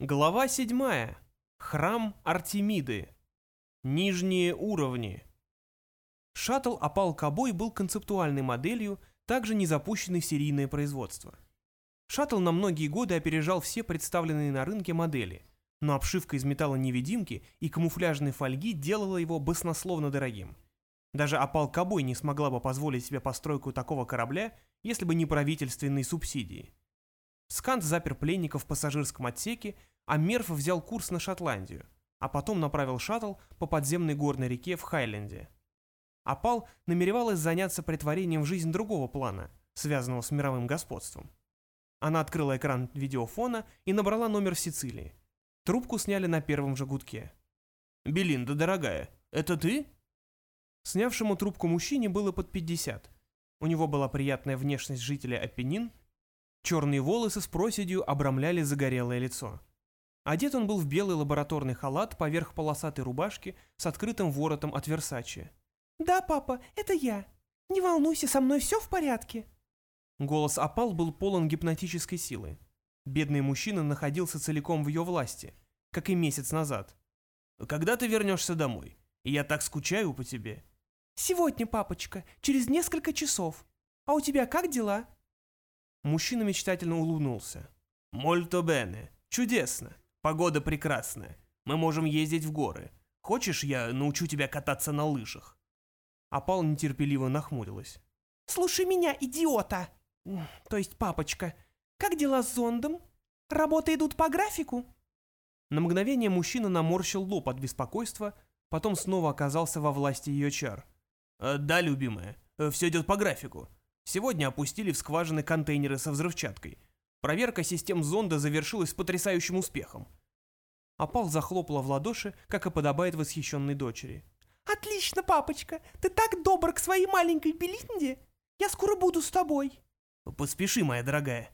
Глава 7. Храм Артемиды. Нижние уровни. Шаттл Апал Кобой был концептуальной моделью, также не запущенной в серийное производство. Шаттл на многие годы опережал все представленные на рынке модели, но обшивка из металла-невидимки и камуфляжной фольги делала его баснословно дорогим. Даже Апал Кобой не смогла бы позволить себе постройку такого корабля, если бы не правительственные субсидии. Скант запер пленников в пассажирском отсеке, а Мерф взял курс на Шотландию, а потом направил шаттл по подземной горной реке в Хайленде. Апал намеревалась заняться притворением в жизнь другого плана, связанного с мировым господством. Она открыла экран видеофона и набрала номер в Сицилии. Трубку сняли на первом же гудке. «Белинда, дорогая, это ты?» Снявшему трубку мужчине было под 50. У него была приятная внешность жителя Апеннин, Черные волосы с проседью обрамляли загорелое лицо. Одет он был в белый лабораторный халат поверх полосатой рубашки с открытым воротом от Версачи. «Да, папа, это я. Не волнуйся, со мной все в порядке». Голос опал был полон гипнотической силы. Бедный мужчина находился целиком в ее власти, как и месяц назад. «Когда ты вернешься домой? Я так скучаю по тебе». «Сегодня, папочка, через несколько часов. А у тебя как дела?» Мужчина мечтательно улыбнулся. «Мольто бене. Чудесно. Погода прекрасная. Мы можем ездить в горы. Хочешь, я научу тебя кататься на лыжах?» Апал нетерпеливо нахмурилась. «Слушай меня, идиота! То есть папочка. Как дела с зондом? Работы идут по графику?» На мгновение мужчина наморщил лоб от беспокойства, потом снова оказался во власти ее чар. «Э, «Да, любимая, э, все идет по графику. Сегодня опустили в скважины контейнеры со взрывчаткой. Проверка систем зонда завершилась с потрясающим успехом. Апал захлопала в ладоши, как и подобает восхищенной дочери. «Отлично, папочка! Ты так добр к своей маленькой Белинде! Я скоро буду с тобой!» «Поспеши, моя дорогая!»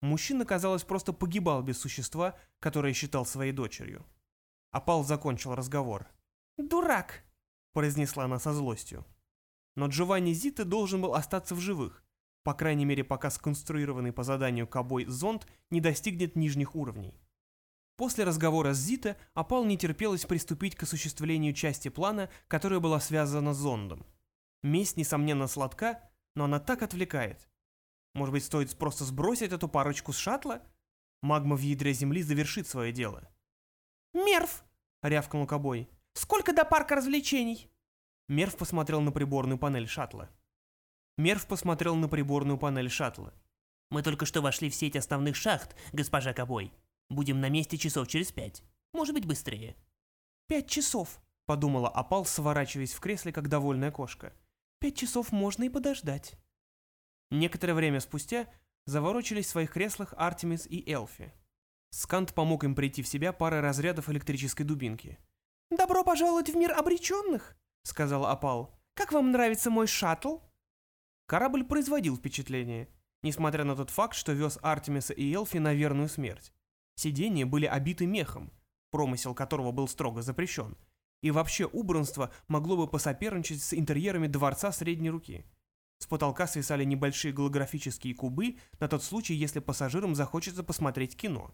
Мужчина, казалось, просто погибал без существа, которое считал своей дочерью. Апал закончил разговор. «Дурак!» – произнесла она со злостью но Джованни Зиты должен был остаться в живых, по крайней мере пока сконструированный по заданию Кобой зонд не достигнет нижних уровней. После разговора с Зита Апал не терпелось приступить к осуществлению части плана, которая была связана с зондом. Месть, несомненно, сладка, но она так отвлекает. Может быть, стоит просто сбросить эту парочку с шаттла? Магма в ядре Земли завершит свое дело. «Мерв!» — рявкнул Кобой. «Сколько до парка развлечений?» Мерв посмотрел на приборную панель шаттла. Мерв посмотрел на приборную панель шаттла. «Мы только что вошли в сеть основных шахт, госпожа Кобой. Будем на месте часов через пять. Может быть, быстрее». «Пять часов», — подумала Апал, сворачиваясь в кресле, как довольная кошка. «Пять часов можно и подождать». Некоторое время спустя заворочились в своих креслах Артемис и Элфи. Скант помог им прийти в себя парой разрядов электрической дубинки. «Добро пожаловать в мир обреченных!» Сказал Апал. «Как вам нравится мой шаттл?» Корабль производил впечатление, несмотря на тот факт, что вез Артемиса и Элфи на верную смерть. Сиденья были обиты мехом, промысел которого был строго запрещен, и вообще убранство могло бы посоперничать с интерьерами дворца средней руки. С потолка свисали небольшие голографические кубы на тот случай, если пассажирам захочется посмотреть кино.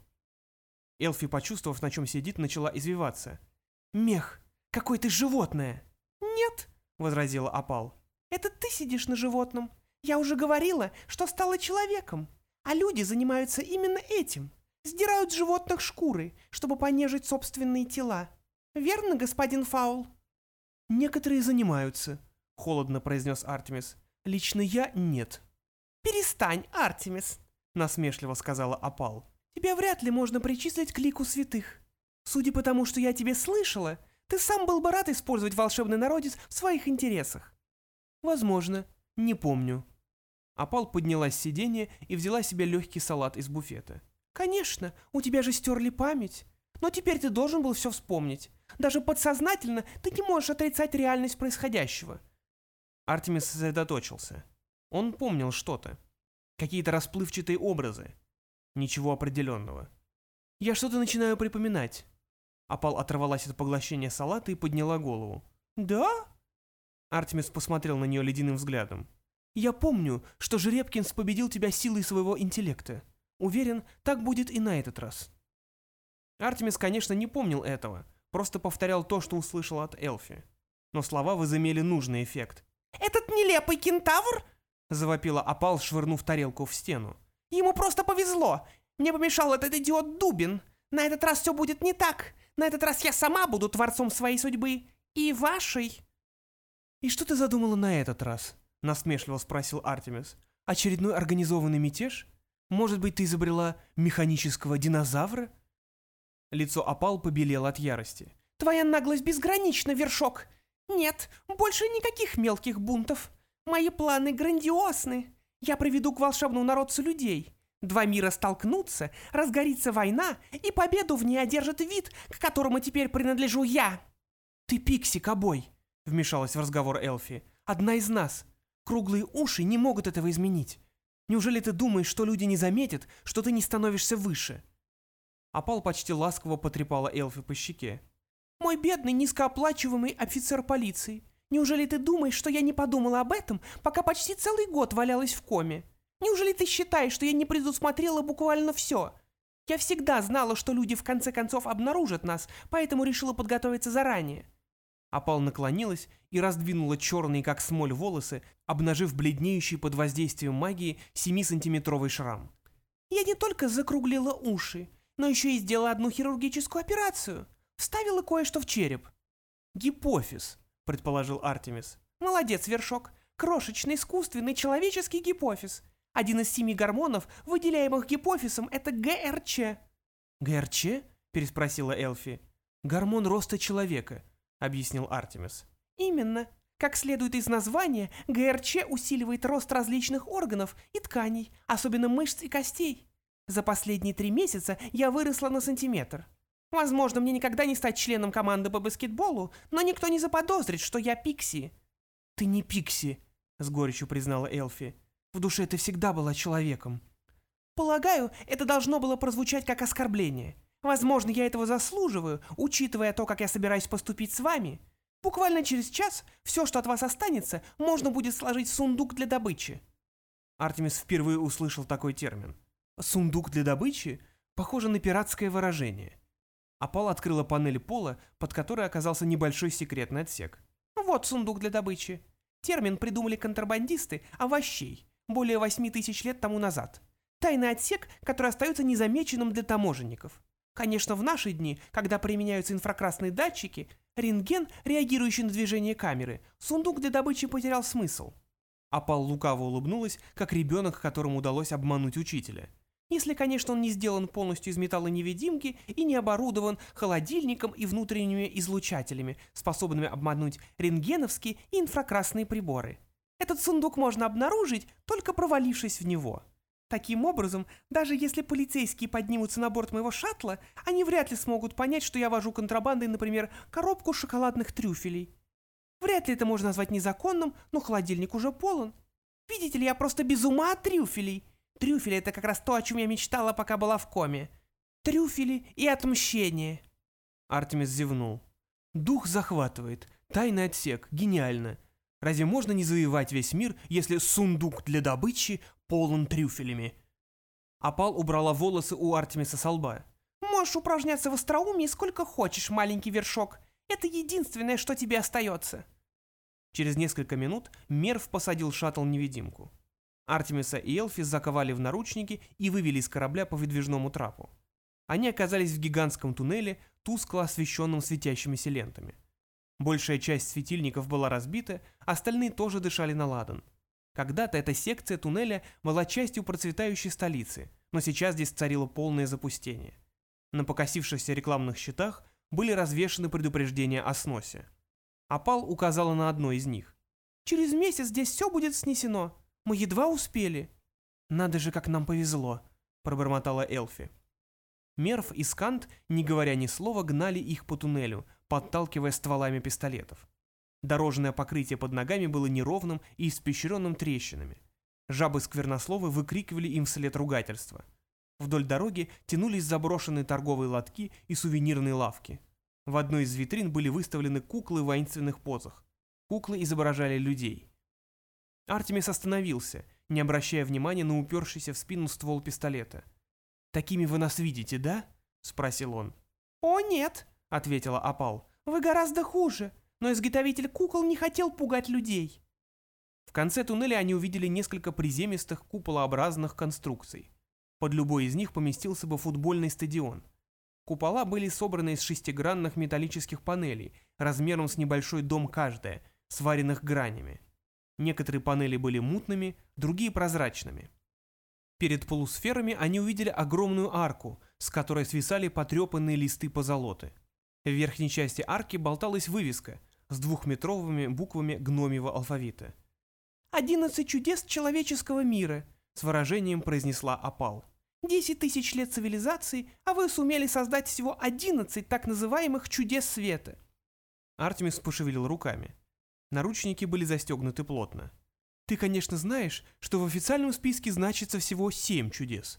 Элфи, почувствовав, на чем сидит, начала извиваться. «Мех! Какое ты животное!» «Нет», — возразила Апал. «Это ты сидишь на животном. Я уже говорила, что стала человеком. А люди занимаются именно этим. Сдирают с животных шкуры, чтобы понежить собственные тела. Верно, господин Фаул?» «Некоторые занимаются», — холодно произнес Артемис. «Лично я нет». «Перестань, Артемис», — насмешливо сказала Апал. «Тебя вряд ли можно причислить к лику святых. Судя по тому, что я тебе слышала, ты сам был бы рад использовать волшебный народец в своих интересах. Возможно. Не помню. Апал поднялась с сиденья и взяла себе легкий салат из буфета. Конечно, у тебя же стерли память. Но теперь ты должен был все вспомнить. Даже подсознательно ты не можешь отрицать реальность происходящего. Артемис сосредоточился. Он помнил что-то. Какие-то расплывчатые образы. Ничего определенного. Я что-то начинаю припоминать. Апал оторвалась от поглощения салата и подняла голову. «Да?» Артемис посмотрел на нее ледяным взглядом. «Я помню, что Жеребкинс победил тебя силой своего интеллекта. Уверен, так будет и на этот раз». Артемис, конечно, не помнил этого, просто повторял то, что услышал от Элфи. Но слова возымели нужный эффект. «Этот нелепый кентавр?» — завопила опал, швырнув тарелку в стену. «Ему просто повезло. Мне помешал этот идиот Дубин. На этот раз все будет не так. На этот раз я сама буду творцом своей судьбы. И вашей». «И что ты задумала на этот раз?» — насмешливо спросил Артемис. «Очередной организованный мятеж? Может быть, ты изобрела механического динозавра?» Лицо опал побелело от ярости. «Твоя наглость безгранична, Вершок. Нет, больше никаких мелких бунтов. Мои планы грандиозны. Я приведу к волшебному народцу людей. Два мира столкнутся, разгорится война, и победу в ней одержит вид, к которому теперь принадлежу я». «Ты Пикси, Кобой!» — вмешалась в разговор Элфи. «Одна из нас. Круглые уши не могут этого изменить. Неужели ты думаешь, что люди не заметят, что ты не становишься выше?» Апал почти ласково потрепала Элфи по щеке. «Мой бедный, низкооплачиваемый офицер полиции, неужели ты думаешь, что я не подумала об этом, пока почти целый год валялась в коме? Неужели ты считаешь, что я не предусмотрела буквально все? Я всегда знала, что люди в конце концов обнаружат нас, поэтому решила подготовиться заранее. Апал наклонилась и раздвинула черные, как смоль, волосы, обнажив бледнеющий под воздействием магии 7-сантиметровый шрам. «Я не только закруглила уши, но еще и сделала одну хирургическую операцию. Вставила кое-что в череп». «Гипофиз», — предположил Артемис. «Молодец, Вершок. Крошечный искусственный человеческий гипофиз. Один из семи гормонов, выделяемых гипофизом, это ГРЧ». «ГРЧ?» — переспросила Элфи. «Гормон роста человека», — объяснил Артемис. «Именно. Как следует из названия, ГРЧ усиливает рост различных органов и тканей, особенно мышц и костей. За последние три месяца я выросла на сантиметр. Возможно, мне никогда не стать членом команды по баскетболу, но никто не заподозрит, что я Пикси». «Ты не Пикси», — с горечью признала Элфи. «В душе ты всегда была человеком». «Полагаю, это должно было прозвучать как оскорбление. Возможно, я этого заслуживаю, учитывая то, как я собираюсь поступить с вами. Буквально через час все, что от вас останется, можно будет сложить в сундук для добычи». Артемис впервые услышал такой термин. «Сундук для добычи» похоже на пиратское выражение. Апал открыла панель пола, под которой оказался небольшой секретный отсек. «Вот сундук для добычи. Термин придумали контрабандисты овощей более восьми тысяч лет тому назад. Тайный отсек, который остается незамеченным для таможенников. Конечно, в наши дни, когда применяются инфракрасные датчики, рентген, реагирующий на движение камеры, сундук для добычи потерял смысл. Апал лукаво улыбнулась, как ребенок, которому удалось обмануть учителя. Если, конечно, он не сделан полностью из металлоневидимки и не оборудован холодильником и внутренними излучателями, способными обмануть рентгеновские и инфракрасные приборы. Этот сундук можно обнаружить, только провалившись в него. Таким образом, даже если полицейские поднимутся на борт моего шаттла, они вряд ли смогут понять, что я вожу контрабандой, например, коробку шоколадных трюфелей. Вряд ли это можно назвать незаконным, но холодильник уже полон. Видите ли, я просто без ума от трюфелей. Трюфели — это как раз то, о чем я мечтала, пока была в коме. Трюфели и отмщение. Артемис зевнул. Дух захватывает. Тайный отсек. Гениально. Разве можно не завоевать весь мир, если сундук для добычи полон трюфелями? Апал убрала волосы у Артемиса со лба. Можешь упражняться в остроумии сколько хочешь, маленький вершок. Это единственное, что тебе остается. Через несколько минут Мерв посадил шаттл-невидимку. Артемиса и Элфи заковали в наручники и вывели из корабля по выдвижному трапу. Они оказались в гигантском туннеле, тускло освещенном светящимися лентами. Большая часть светильников была разбита, остальные тоже дышали на ладан. Когда-то эта секция туннеля была частью процветающей столицы, но сейчас здесь царило полное запустение. На покосившихся рекламных щитах были развешаны предупреждения о сносе. Апал указала на одно из них. «Через месяц здесь все будет снесено. Мы едва успели». «Надо же, как нам повезло», — пробормотала Элфи. Мерв и Скант, не говоря ни слова, гнали их по туннелю, подталкивая стволами пистолетов. Дорожное покрытие под ногами было неровным и испещренным трещинами. Жабы-сквернословы выкрикивали им вслед ругательства. Вдоль дороги тянулись заброшенные торговые лотки и сувенирные лавки. В одной из витрин были выставлены куклы в воинственных позах. Куклы изображали людей. Артемис остановился, не обращая внимания на упершийся в спину ствол пистолета. «Такими вы нас видите, да?» — спросил он. «О, нет», — ответила Апал. «Вы гораздо хуже, но изготовитель кукол не хотел пугать людей». В конце туннеля они увидели несколько приземистых куполообразных конструкций. Под любой из них поместился бы футбольный стадион. Купола были собраны из шестигранных металлических панелей, размером с небольшой дом каждая, сваренных гранями. Некоторые панели были мутными, другие прозрачными. Перед полусферами они увидели огромную арку, с которой свисали потрепанные листы позолоты. В верхней части арки болталась вывеска с двухметровыми буквами гномьего алфавита. «Одиннадцать чудес человеческого мира», — с выражением произнесла Апал. «Десять тысяч лет цивилизации, а вы сумели создать всего одиннадцать так называемых чудес света». Артемис пошевелил руками. Наручники были застегнуты плотно. «Ты, конечно, знаешь, что в официальном списке значится всего семь чудес».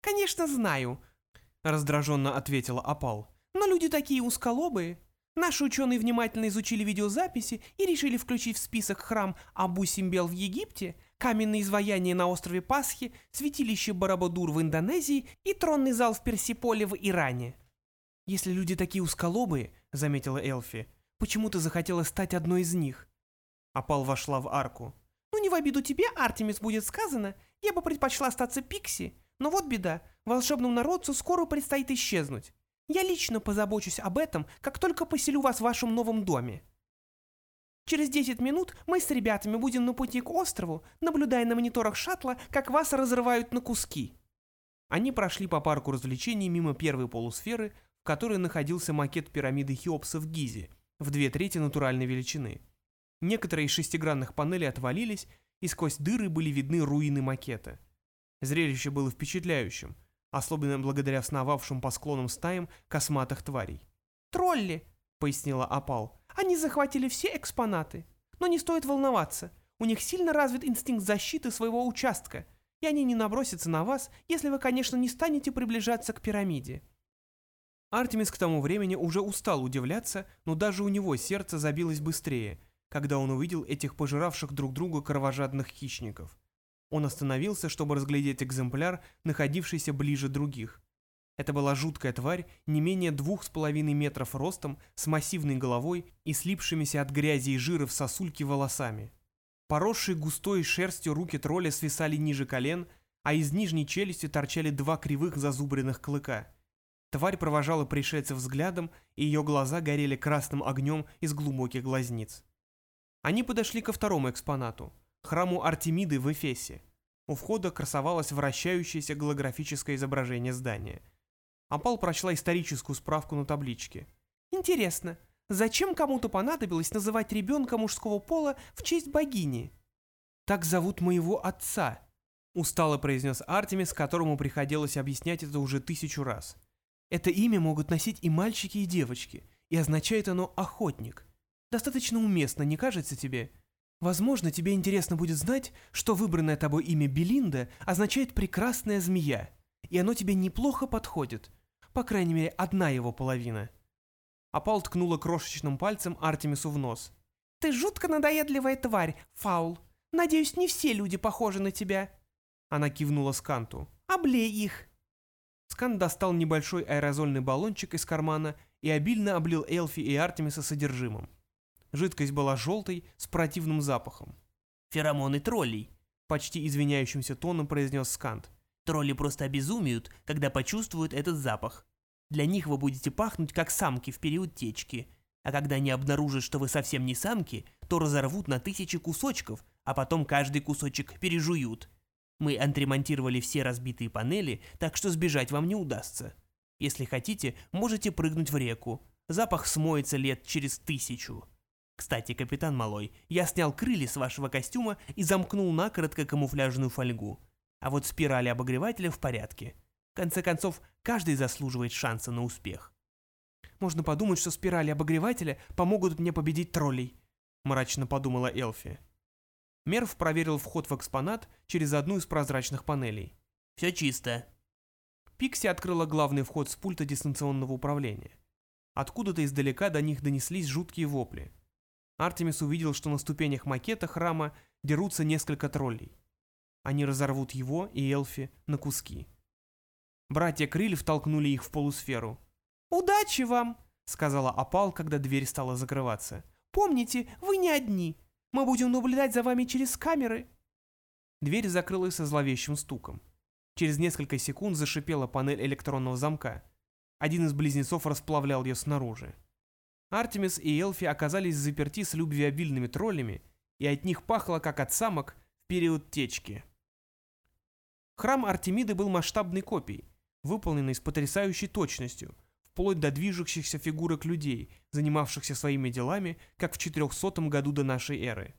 «Конечно, знаю», — раздраженно ответила Апал. «Но люди такие узколобые. Наши ученые внимательно изучили видеозаписи и решили включить в список храм Абу-Симбел в Египте, каменные изваяния на острове Пасхи, святилище Барабадур в Индонезии и тронный зал в Персиполе в Иране». «Если люди такие узколобые», — заметила Элфи, — «почему ты захотела стать одной из них?» Апал вошла в арку. «Ну не в обиду тебе, Артемис, будет сказано. Я бы предпочла остаться Пикси. Но вот беда, волшебному народцу скоро предстоит исчезнуть. Я лично позабочусь об этом, как только поселю вас в вашем новом доме. Через 10 минут мы с ребятами будем на пути к острову, наблюдая на мониторах шаттла, как вас разрывают на куски». Они прошли по парку развлечений мимо первой полусферы, в которой находился макет пирамиды Хеопса в Гизе, в две трети натуральной величины. Некоторые из шестигранных панелей отвалились, и сквозь дыры были видны руины макета. Зрелище было впечатляющим, особенно благодаря сновавшим по склонам стаям косматых тварей. «Тролли!» — пояснила Апал. «Они захватили все экспонаты. Но не стоит волноваться. У них сильно развит инстинкт защиты своего участка, и они не набросятся на вас, если вы, конечно, не станете приближаться к пирамиде». Артемис к тому времени уже устал удивляться, но даже у него сердце забилось быстрее, когда он увидел этих пожиравших друг друга кровожадных хищников. Он остановился, чтобы разглядеть экземпляр, находившийся ближе других. Это была жуткая тварь, не менее двух с половиной метров ростом, с массивной головой и слипшимися от грязи и жира в сосульке волосами. Поросшие густой шерстью руки тролля свисали ниже колен, а из нижней челюсти торчали два кривых зазубренных клыка. Тварь провожала пришельцев взглядом, и ее глаза горели красным огнем из глубоких глазниц. Они подошли ко второму экспонату – храму Артемиды в Эфесе. У входа красовалось вращающееся голографическое изображение здания. Апал прочла историческую справку на табличке. «Интересно, зачем кому-то понадобилось называть ребенка мужского пола в честь богини?» «Так зовут моего отца», – устало произнес Артемис, которому приходилось объяснять это уже тысячу раз. «Это имя могут носить и мальчики, и девочки, и означает оно «охотник». Достаточно уместно, не кажется тебе? Возможно, тебе интересно будет знать, что выбранное тобой имя Белинда означает «прекрасная змея», и оно тебе неплохо подходит. По крайней мере, одна его половина. Апал ткнула крошечным пальцем Артемису в нос. «Ты жутко надоедливая тварь, Фаул. Надеюсь, не все люди похожи на тебя». Она кивнула Сканту. «Облей их». Скант достал небольшой аэрозольный баллончик из кармана и обильно облил Элфи и Артемиса содержимым. Жидкость была желтой, с противным запахом. «Феромоны троллей», — почти извиняющимся тоном произнес Скант. «Тролли просто обезумеют, когда почувствуют этот запах. Для них вы будете пахнуть, как самки в период течки, а когда они обнаружат, что вы совсем не самки, то разорвут на тысячи кусочков, а потом каждый кусочек пережуют. Мы отремонтировали все разбитые панели, так что сбежать вам не удастся. Если хотите, можете прыгнуть в реку. Запах смоется лет через тысячу». Кстати, капитан Малой, я снял крылья с вашего костюма и замкнул накоротко камуфляжную фольгу. А вот спирали обогревателя в порядке. В конце концов, каждый заслуживает шанса на успех. Можно подумать, что спирали обогревателя помогут мне победить троллей, мрачно подумала Элфи. Мерв проверил вход в экспонат через одну из прозрачных панелей. Все чисто. Пикси открыла главный вход с пульта дистанционного управления. Откуда-то издалека до них донеслись жуткие вопли. Артемис увидел, что на ступенях макета храма дерутся несколько троллей. Они разорвут его и Элфи на куски. Братья Крыльев толкнули их в полусферу. «Удачи вам!» — сказала Апал, когда дверь стала закрываться. «Помните, вы не одни. Мы будем наблюдать за вами через камеры». Дверь закрылась со зловещим стуком. Через несколько секунд зашипела панель электронного замка. Один из близнецов расплавлял ее снаружи. Артемис и Элфи оказались заперти с любвеобильными троллями, и от них пахло, как от самок, в период течки. Храм Артемиды был масштабной копией, выполненной с потрясающей точностью, вплоть до движущихся фигурок людей, занимавшихся своими делами, как в 400 году до нашей эры.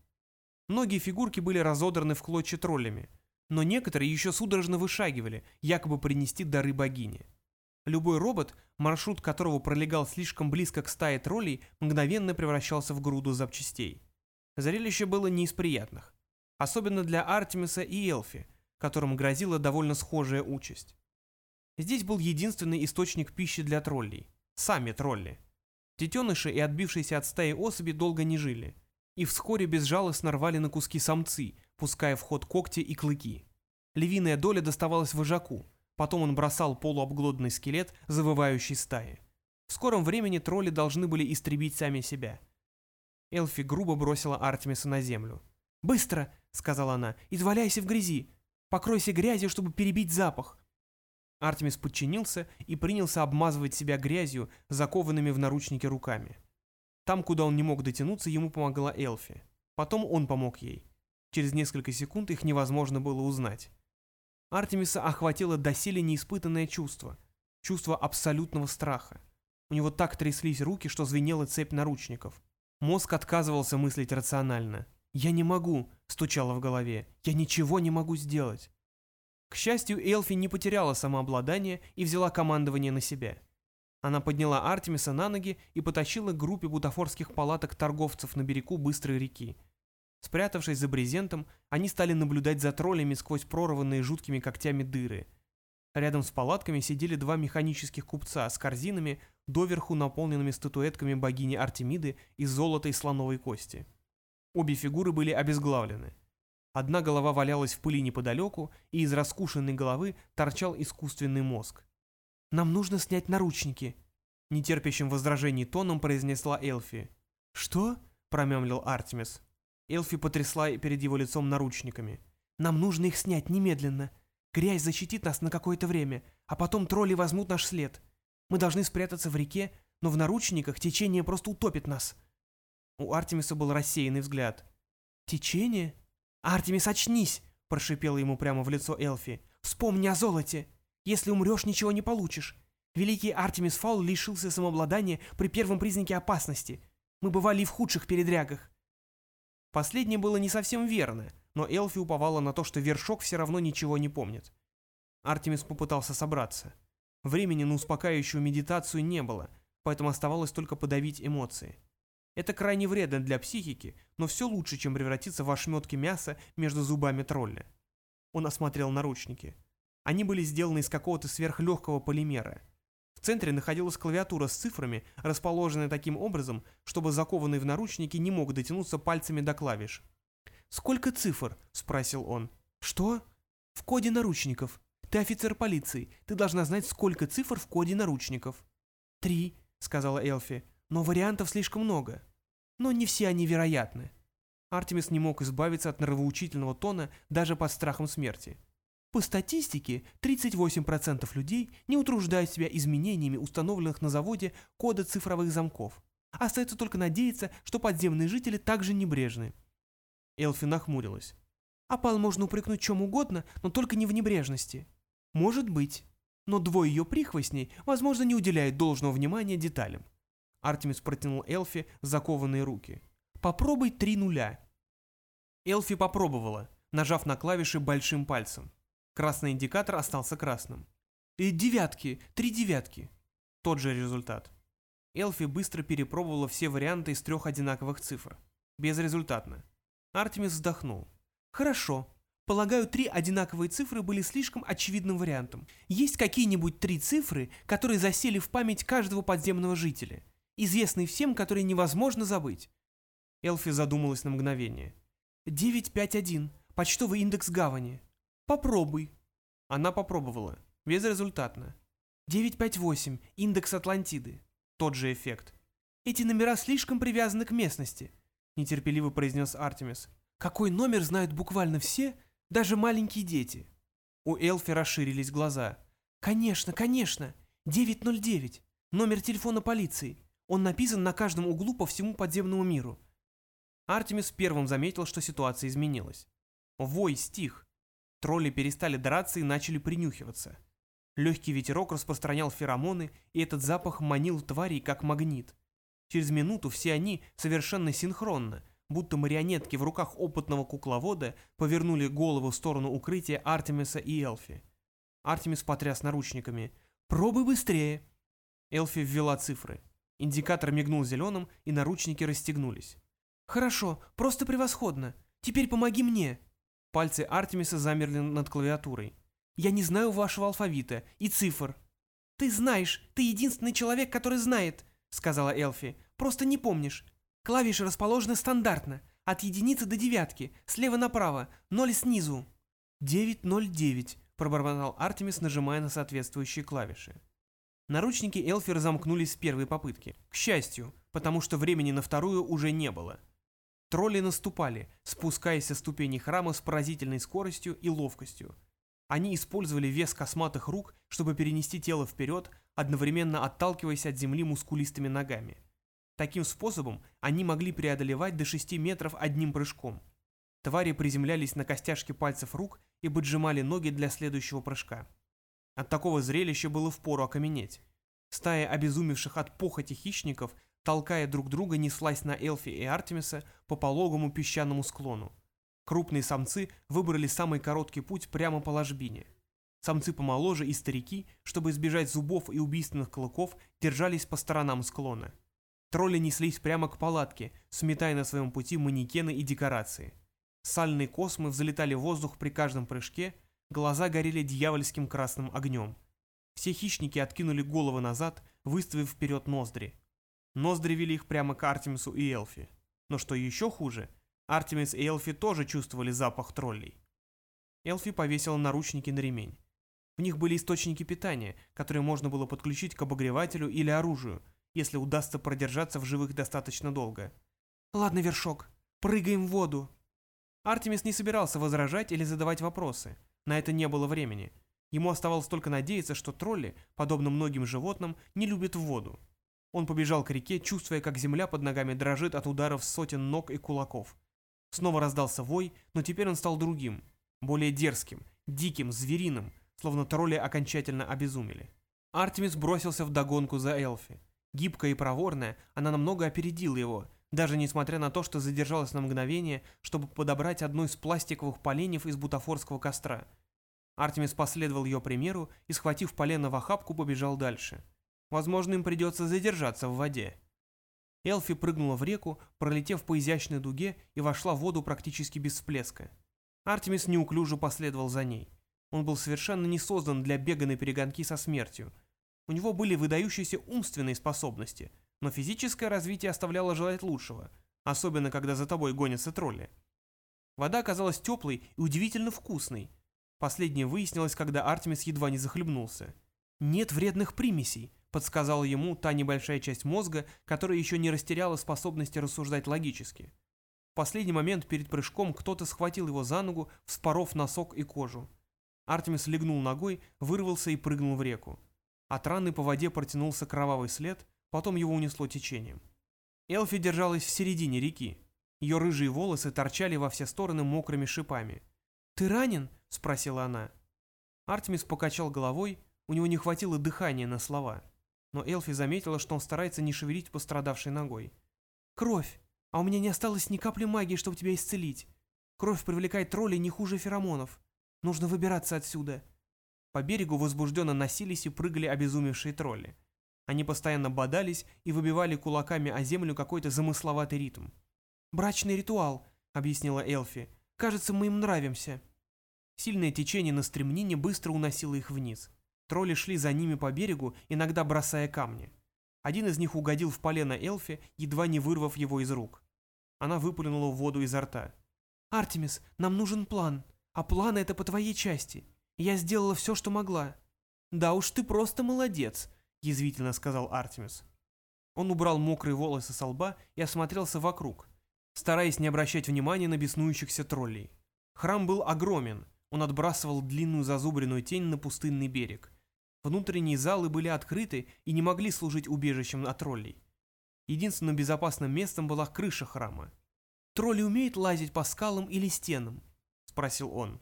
Многие фигурки были разодраны в клочья троллями, но некоторые еще судорожно вышагивали, якобы принести дары богине. Любой робот, маршрут которого пролегал слишком близко к стае троллей, мгновенно превращался в груду запчастей. Зрелище было не из приятных. Особенно для Артемиса и Элфи, которым грозила довольно схожая участь. Здесь был единственный источник пищи для троллей. Сами тролли. Детеныши и отбившиеся от стаи особи долго не жили. И вскоре безжалостно рвали на куски самцы, пуская в ход когти и клыки. Львиная доля доставалась вожаку, потом он бросал полуобглоданный скелет завывающей стаи. В скором времени тролли должны были истребить сами себя. Элфи грубо бросила Артемиса на землю. «Быстро!» — сказала она. «Изваляйся в грязи! Покройся грязью, чтобы перебить запах!» Артемис подчинился и принялся обмазывать себя грязью, закованными в наручники руками. Там, куда он не мог дотянуться, ему помогла Элфи. Потом он помог ей. Через несколько секунд их невозможно было узнать. Артемиса охватило доселе неиспытанное чувство. Чувство абсолютного страха. У него так тряслись руки, что звенела цепь наручников. Мозг отказывался мыслить рационально. «Я не могу», — стучало в голове. «Я ничего не могу сделать». К счастью, Элфи не потеряла самообладание и взяла командование на себя. Она подняла Артемиса на ноги и потащила к группе бутафорских палаток торговцев на берегу быстрой реки. Спрятавшись за брезентом, они стали наблюдать за троллями сквозь прорванные жуткими когтями дыры. Рядом с палатками сидели два механических купца с корзинами, доверху наполненными статуэтками богини Артемиды из золотой слоновой кости. Обе фигуры были обезглавлены. Одна голова валялась в пыли неподалеку, и из раскушенной головы торчал искусственный мозг. «Нам нужно снять наручники», — нетерпящим возражений тоном произнесла Элфи. «Что?» — промямлил Артемис. Элфи потрясла перед его лицом наручниками. «Нам нужно их снять немедленно. Грязь защитит нас на какое-то время, а потом тролли возьмут наш след. Мы должны спрятаться в реке, но в наручниках течение просто утопит нас». У Артемиса был рассеянный взгляд. «Течение? Артемис, очнись!» – прошипела ему прямо в лицо Элфи. «Вспомни о золоте! Если умрешь, ничего не получишь. Великий Артемис Фаул лишился самообладания при первом признаке опасности. Мы бывали и в худших передрягах. Последнее было не совсем верно, но Элфи уповала на то, что Вершок все равно ничего не помнит. Артемис попытался собраться. Времени на успокаивающую медитацию не было, поэтому оставалось только подавить эмоции. Это крайне вредно для психики, но все лучше, чем превратиться в ошметки мяса между зубами тролля. Он осмотрел наручники. Они были сделаны из какого-то сверхлегкого полимера – центре находилась клавиатура с цифрами, расположенная таким образом, чтобы закованный в наручники не мог дотянуться пальцами до клавиш. «Сколько цифр?» – спросил он. «Что?» «В коде наручников. Ты офицер полиции. Ты должна знать, сколько цифр в коде наручников». «Три», – сказала Элфи. «Но вариантов слишком много. Но не все они вероятны». Артемис не мог избавиться от нравоучительного тона даже под страхом смерти. По статистике, 38% людей не утруждают себя изменениями установленных на заводе кода цифровых замков. Остается только надеяться, что подземные жители также небрежны. Элфи нахмурилась. Апал можно упрекнуть чем угодно, но только не в небрежности. Может быть. Но двое ее прихвостней, возможно, не уделяют должного внимания деталям. Артемис протянул Элфи закованные руки. «Попробуй три нуля». Элфи попробовала, нажав на клавиши большим пальцем. Красный индикатор остался красным. И девятки, три девятки. Тот же результат. Элфи быстро перепробовала все варианты из трех одинаковых цифр. Безрезультатно. Артемис вздохнул. Хорошо. Полагаю, три одинаковые цифры были слишком очевидным вариантом. Есть какие-нибудь три цифры, которые засели в память каждого подземного жителя, известные всем, которые невозможно забыть? Элфи задумалась на мгновение. 951. Почтовый индекс гавани. «Попробуй». Она попробовала. Безрезультатно. 958, индекс Атлантиды. Тот же эффект. Эти номера слишком привязаны к местности, нетерпеливо произнес Артемис. Какой номер знают буквально все, даже маленькие дети. У Элфи расширились глаза. Конечно, конечно, 909, номер телефона полиции. Он написан на каждом углу по всему подземному миру. Артемис первым заметил, что ситуация изменилась. Вой стих. Тролли перестали драться и начали принюхиваться. Легкий ветерок распространял феромоны, и этот запах манил тварей как магнит. Через минуту все они совершенно синхронно, будто марионетки в руках опытного кукловода, повернули голову в сторону укрытия Артемиса и Элфи. Артемис потряс наручниками. «Пробуй быстрее!» Элфи ввела цифры. Индикатор мигнул зеленым, и наручники расстегнулись. «Хорошо, просто превосходно. Теперь помоги мне!» Пальцы Артемиса замерли над клавиатурой. «Я не знаю вашего алфавита и цифр». «Ты знаешь, ты единственный человек, который знает», — сказала Элфи. «Просто не помнишь. Клавиши расположены стандартно, от единицы до девятки, слева направо, ноль снизу». «909», — пробормотал Артемис, нажимая на соответствующие клавиши. Наручники Элфи разомкнулись с первой попытки. К счастью, потому что времени на вторую уже не было. Тролли наступали, спускаясь со ступеней храма с поразительной скоростью и ловкостью. Они использовали вес косматых рук, чтобы перенести тело вперед, одновременно отталкиваясь от земли мускулистыми ногами. Таким способом они могли преодолевать до 6 метров одним прыжком. Твари приземлялись на костяшки пальцев рук и поджимали ноги для следующего прыжка. От такого зрелища было впору окаменеть. Стая обезумевших от похоти хищников толкая друг друга, неслась на Элфи и Артемиса по пологому песчаному склону. Крупные самцы выбрали самый короткий путь прямо по ложбине. Самцы помоложе и старики, чтобы избежать зубов и убийственных клыков, держались по сторонам склона. Тролли неслись прямо к палатке, сметая на своем пути манекены и декорации. Сальные космы взлетали в воздух при каждом прыжке, глаза горели дьявольским красным огнем. Все хищники откинули головы назад, выставив вперед ноздри. Ноздри вели их прямо к Артемису и Элфи. Но что еще хуже, Артемис и Элфи тоже чувствовали запах троллей. Элфи повесила наручники на ремень. В них были источники питания, которые можно было подключить к обогревателю или оружию, если удастся продержаться в живых достаточно долго. «Ладно, Вершок, прыгаем в воду!» Артемис не собирался возражать или задавать вопросы. На это не было времени. Ему оставалось только надеяться, что тролли, подобно многим животным, не любят воду. Он побежал к реке, чувствуя, как земля под ногами дрожит от ударов сотен ног и кулаков. Снова раздался вой, но теперь он стал другим, более дерзким, диким, звериным, словно тролли окончательно обезумели. Артемис бросился в догонку за Элфи. Гибкая и проворная, она намного опередила его, даже несмотря на то, что задержалась на мгновение, чтобы подобрать одну из пластиковых поленьев из бутафорского костра. Артемис последовал ее примеру и, схватив полено в охапку, побежал дальше. Возможно, им придется задержаться в воде. Элфи прыгнула в реку, пролетев по изящной дуге и вошла в воду практически без всплеска. Артемис неуклюже последовал за ней. Он был совершенно не создан для бега на перегонки со смертью. У него были выдающиеся умственные способности, но физическое развитие оставляло желать лучшего, особенно когда за тобой гонятся тролли. Вода оказалась теплой и удивительно вкусной. Последнее выяснилось, когда Артемис едва не захлебнулся. Нет вредных примесей, подсказала ему та небольшая часть мозга, которая еще не растеряла способности рассуждать логически. В последний момент перед прыжком кто-то схватил его за ногу, вспоров носок и кожу. Артемис легнул ногой, вырвался и прыгнул в реку. От раны по воде протянулся кровавый след, потом его унесло течением. Элфи держалась в середине реки. Ее рыжие волосы торчали во все стороны мокрыми шипами. «Ты ранен?» – спросила она. Артемис покачал головой, у него не хватило дыхания на слова но Элфи заметила, что он старается не шевелить пострадавшей ногой. «Кровь! А у меня не осталось ни капли магии, чтобы тебя исцелить. Кровь привлекает троллей не хуже феромонов. Нужно выбираться отсюда». По берегу возбужденно носились и прыгали обезумевшие тролли. Они постоянно бодались и выбивали кулаками о землю какой-то замысловатый ритм. «Брачный ритуал», — объяснила Элфи. «Кажется, мы им нравимся». Сильное течение на стремнине быстро уносило их вниз. Тролли шли за ними по берегу, иногда бросая камни. Один из них угодил в полено Элфи, едва не вырвав его из рук. Она выплюнула воду изо рта. «Артемис, нам нужен план, а план это по твоей части. Я сделала все, что могла». «Да уж ты просто молодец», — язвительно сказал Артемис. Он убрал мокрые волосы со лба и осмотрелся вокруг, стараясь не обращать внимания на беснующихся троллей. Храм был огромен, он отбрасывал длинную зазубренную тень на пустынный берег. Внутренние залы были открыты и не могли служить убежищем от троллей. Единственным безопасным местом была крыша храма. «Тролли умеют лазить по скалам или стенам?» — спросил он.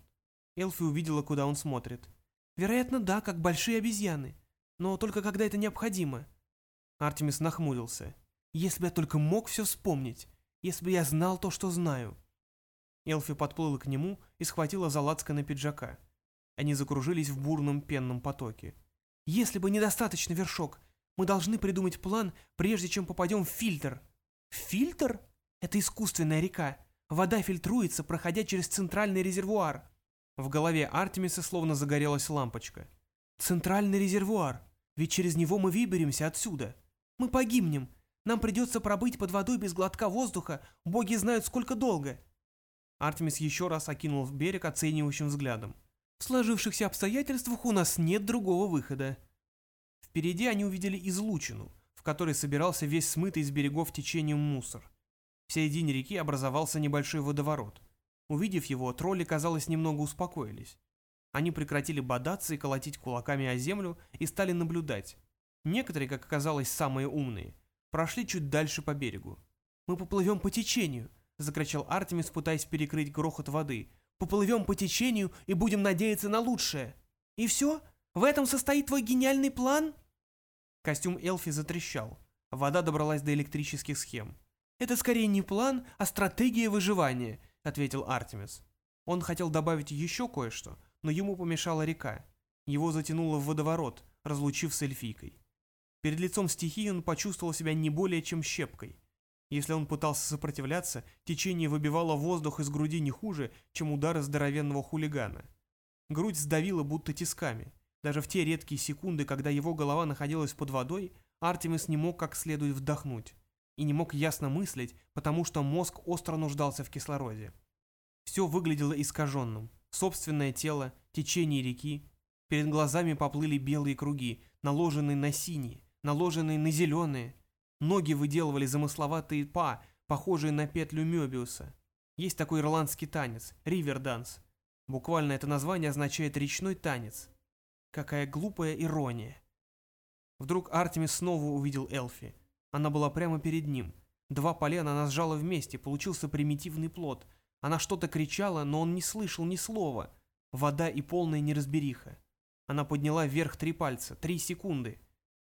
Элфи увидела, куда он смотрит. «Вероятно, да, как большие обезьяны. Но только когда это необходимо». Артемис нахмурился. «Если бы я только мог все вспомнить. Если бы я знал то, что знаю». Элфи подплыла к нему и схватила за на пиджака. Они закружились в бурном пенном потоке. «Если бы недостаточно вершок, мы должны придумать план, прежде чем попадем в фильтр». «Фильтр? Это искусственная река. Вода фильтруется, проходя через центральный резервуар». В голове Артемиса словно загорелась лампочка. «Центральный резервуар. Ведь через него мы выберемся отсюда. Мы погибнем. Нам придется пробыть под водой без глотка воздуха, боги знают сколько долго». Артемис еще раз окинул берег оценивающим взглядом. «В сложившихся обстоятельствах у нас нет другого выхода». Впереди они увидели излучину, в которой собирался весь смытый из берегов течением мусор. В середине реки образовался небольшой водоворот. Увидев его, тролли, казалось, немного успокоились. Они прекратили бодаться и колотить кулаками о землю и стали наблюдать. Некоторые, как оказалось, самые умные, прошли чуть дальше по берегу. «Мы поплывем по течению», — закричал Артемис, пытаясь перекрыть грохот воды. «Поплывем по течению и будем надеяться на лучшее». «И все? В этом состоит твой гениальный план?» Костюм Элфи затрещал. Вода добралась до электрических схем. «Это скорее не план, а стратегия выживания», — ответил Артемис. Он хотел добавить еще кое-что, но ему помешала река. Его затянуло в водоворот, разлучив с эльфийкой. Перед лицом стихии он почувствовал себя не более чем щепкой. Если он пытался сопротивляться, течение выбивало воздух из груди не хуже, чем удары здоровенного хулигана. Грудь сдавила будто тисками. Даже в те редкие секунды, когда его голова находилась под водой, Артемис не мог как следует вдохнуть. И не мог ясно мыслить, потому что мозг остро нуждался в кислороде. Все выглядело искаженным. Собственное тело, течение реки. Перед глазами поплыли белые круги, наложенные на синие, наложенные на зеленые. Ноги выделывали замысловатые па, похожие на петлю Мёбиуса. Есть такой ирландский танец – риверданс. Буквально это название означает «речной танец». Какая глупая ирония. Вдруг Артемис снова увидел Элфи. Она была прямо перед ним. Два полена она сжала вместе, получился примитивный плод. Она что-то кричала, но он не слышал ни слова. Вода и полная неразбериха. Она подняла вверх три пальца, три секунды.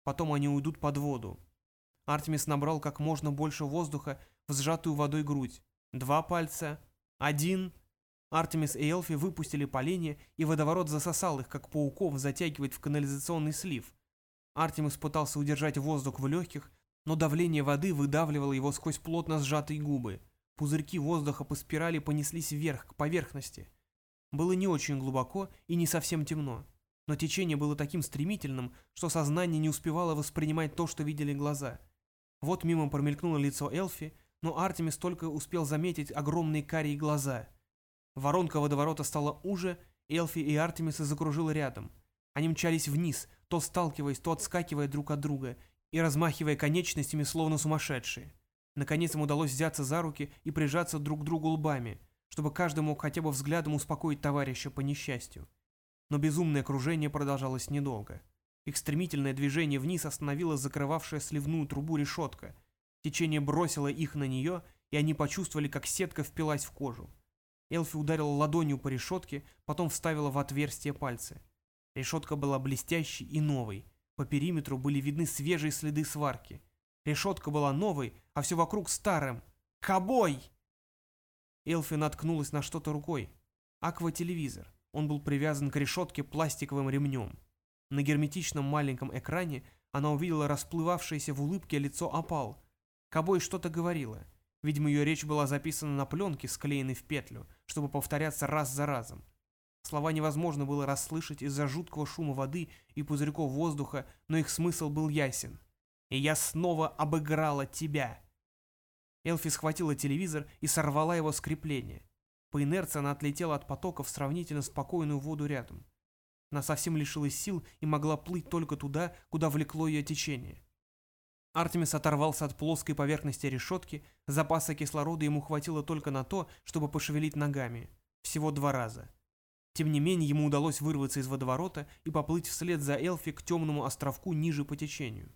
Потом они уйдут под воду. Артемис набрал как можно больше воздуха в сжатую водой грудь. Два пальца. Один. Артемис и Элфи выпустили поленья, и водоворот засосал их, как пауков затягивает в канализационный слив. Артемис пытался удержать воздух в легких, но давление воды выдавливало его сквозь плотно сжатые губы. Пузырьки воздуха по спирали понеслись вверх, к поверхности. Было не очень глубоко и не совсем темно, но течение было таким стремительным, что сознание не успевало воспринимать то, что видели глаза. Вот мимо промелькнуло лицо Элфи, но Артемис только успел заметить огромные карие глаза — Воронка водоворота стала уже, Элфи и Артемиса закружила рядом. Они мчались вниз, то сталкиваясь, то отскакивая друг от друга и размахивая конечностями, словно сумасшедшие. Наконец им удалось взяться за руки и прижаться друг к другу лбами, чтобы каждый мог хотя бы взглядом успокоить товарища по несчастью. Но безумное кружение продолжалось недолго. Их стремительное движение вниз остановила закрывавшая сливную трубу решетка. Течение бросило их на нее, и они почувствовали, как сетка впилась в кожу. Элфи ударила ладонью по решетке, потом вставила в отверстие пальцы. Решетка была блестящей и новой. По периметру были видны свежие следы сварки. Решетка была новой, а все вокруг старым. Кобой! Элфи наткнулась на что-то рукой. Аквателевизор. Он был привязан к решетке пластиковым ремнем. На герметичном маленьком экране она увидела расплывавшееся в улыбке лицо опал. Кобой что-то говорила. Видимо, ее речь была записана на пленке, склеенной в петлю, чтобы повторяться раз за разом. Слова невозможно было расслышать из-за жуткого шума воды и пузырьков воздуха, но их смысл был ясен. «И я снова обыграла тебя!» Элфи схватила телевизор и сорвала его с крепления. По инерции она отлетела от потока в сравнительно спокойную воду рядом. Она совсем лишилась сил и могла плыть только туда, куда влекло ее течение. Артемис оторвался от плоской поверхности решетки, запаса кислорода ему хватило только на то, чтобы пошевелить ногами. Всего два раза. Тем не менее, ему удалось вырваться из водоворота и поплыть вслед за Элфи к темному островку ниже по течению.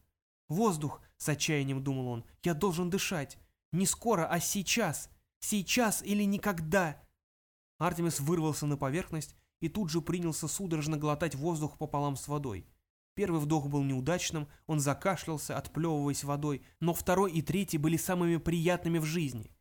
«Воздух!» — с отчаянием думал он. «Я должен дышать! Не скоро, а сейчас! Сейчас или никогда!» Артемис вырвался на поверхность и тут же принялся судорожно глотать воздух пополам с водой. Первый вдох был неудачным, он закашлялся, отплевываясь водой, но второй и третий были самыми приятными в жизни.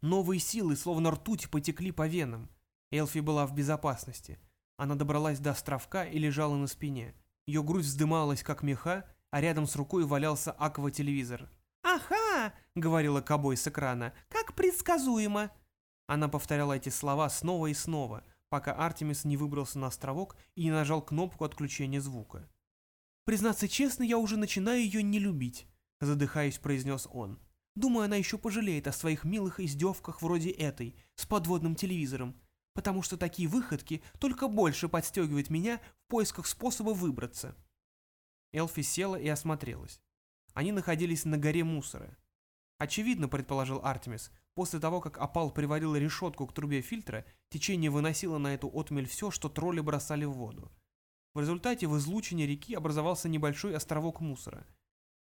Новые силы, словно ртуть, потекли по венам. Элфи была в безопасности. Она добралась до островка и лежала на спине. Ее грудь вздымалась, как меха, а рядом с рукой валялся аква-телевизор. «Ага!» — говорила Кобой с экрана. «Как предсказуемо!» Она повторяла эти слова снова и снова, пока Артемис не выбрался на островок и не нажал кнопку отключения звука. «Признаться честно, я уже начинаю ее не любить», — задыхаясь, произнес он. «Думаю, она еще пожалеет о своих милых издевках вроде этой, с подводным телевизором, потому что такие выходки только больше подстегивают меня в поисках способа выбраться». Элфи села и осмотрелась. Они находились на горе мусора. Очевидно, предположил Артемис, после того, как опал приварил решетку к трубе фильтра, течение выносило на эту отмель все, что тролли бросали в воду. В результате в излучине реки образовался небольшой островок мусора.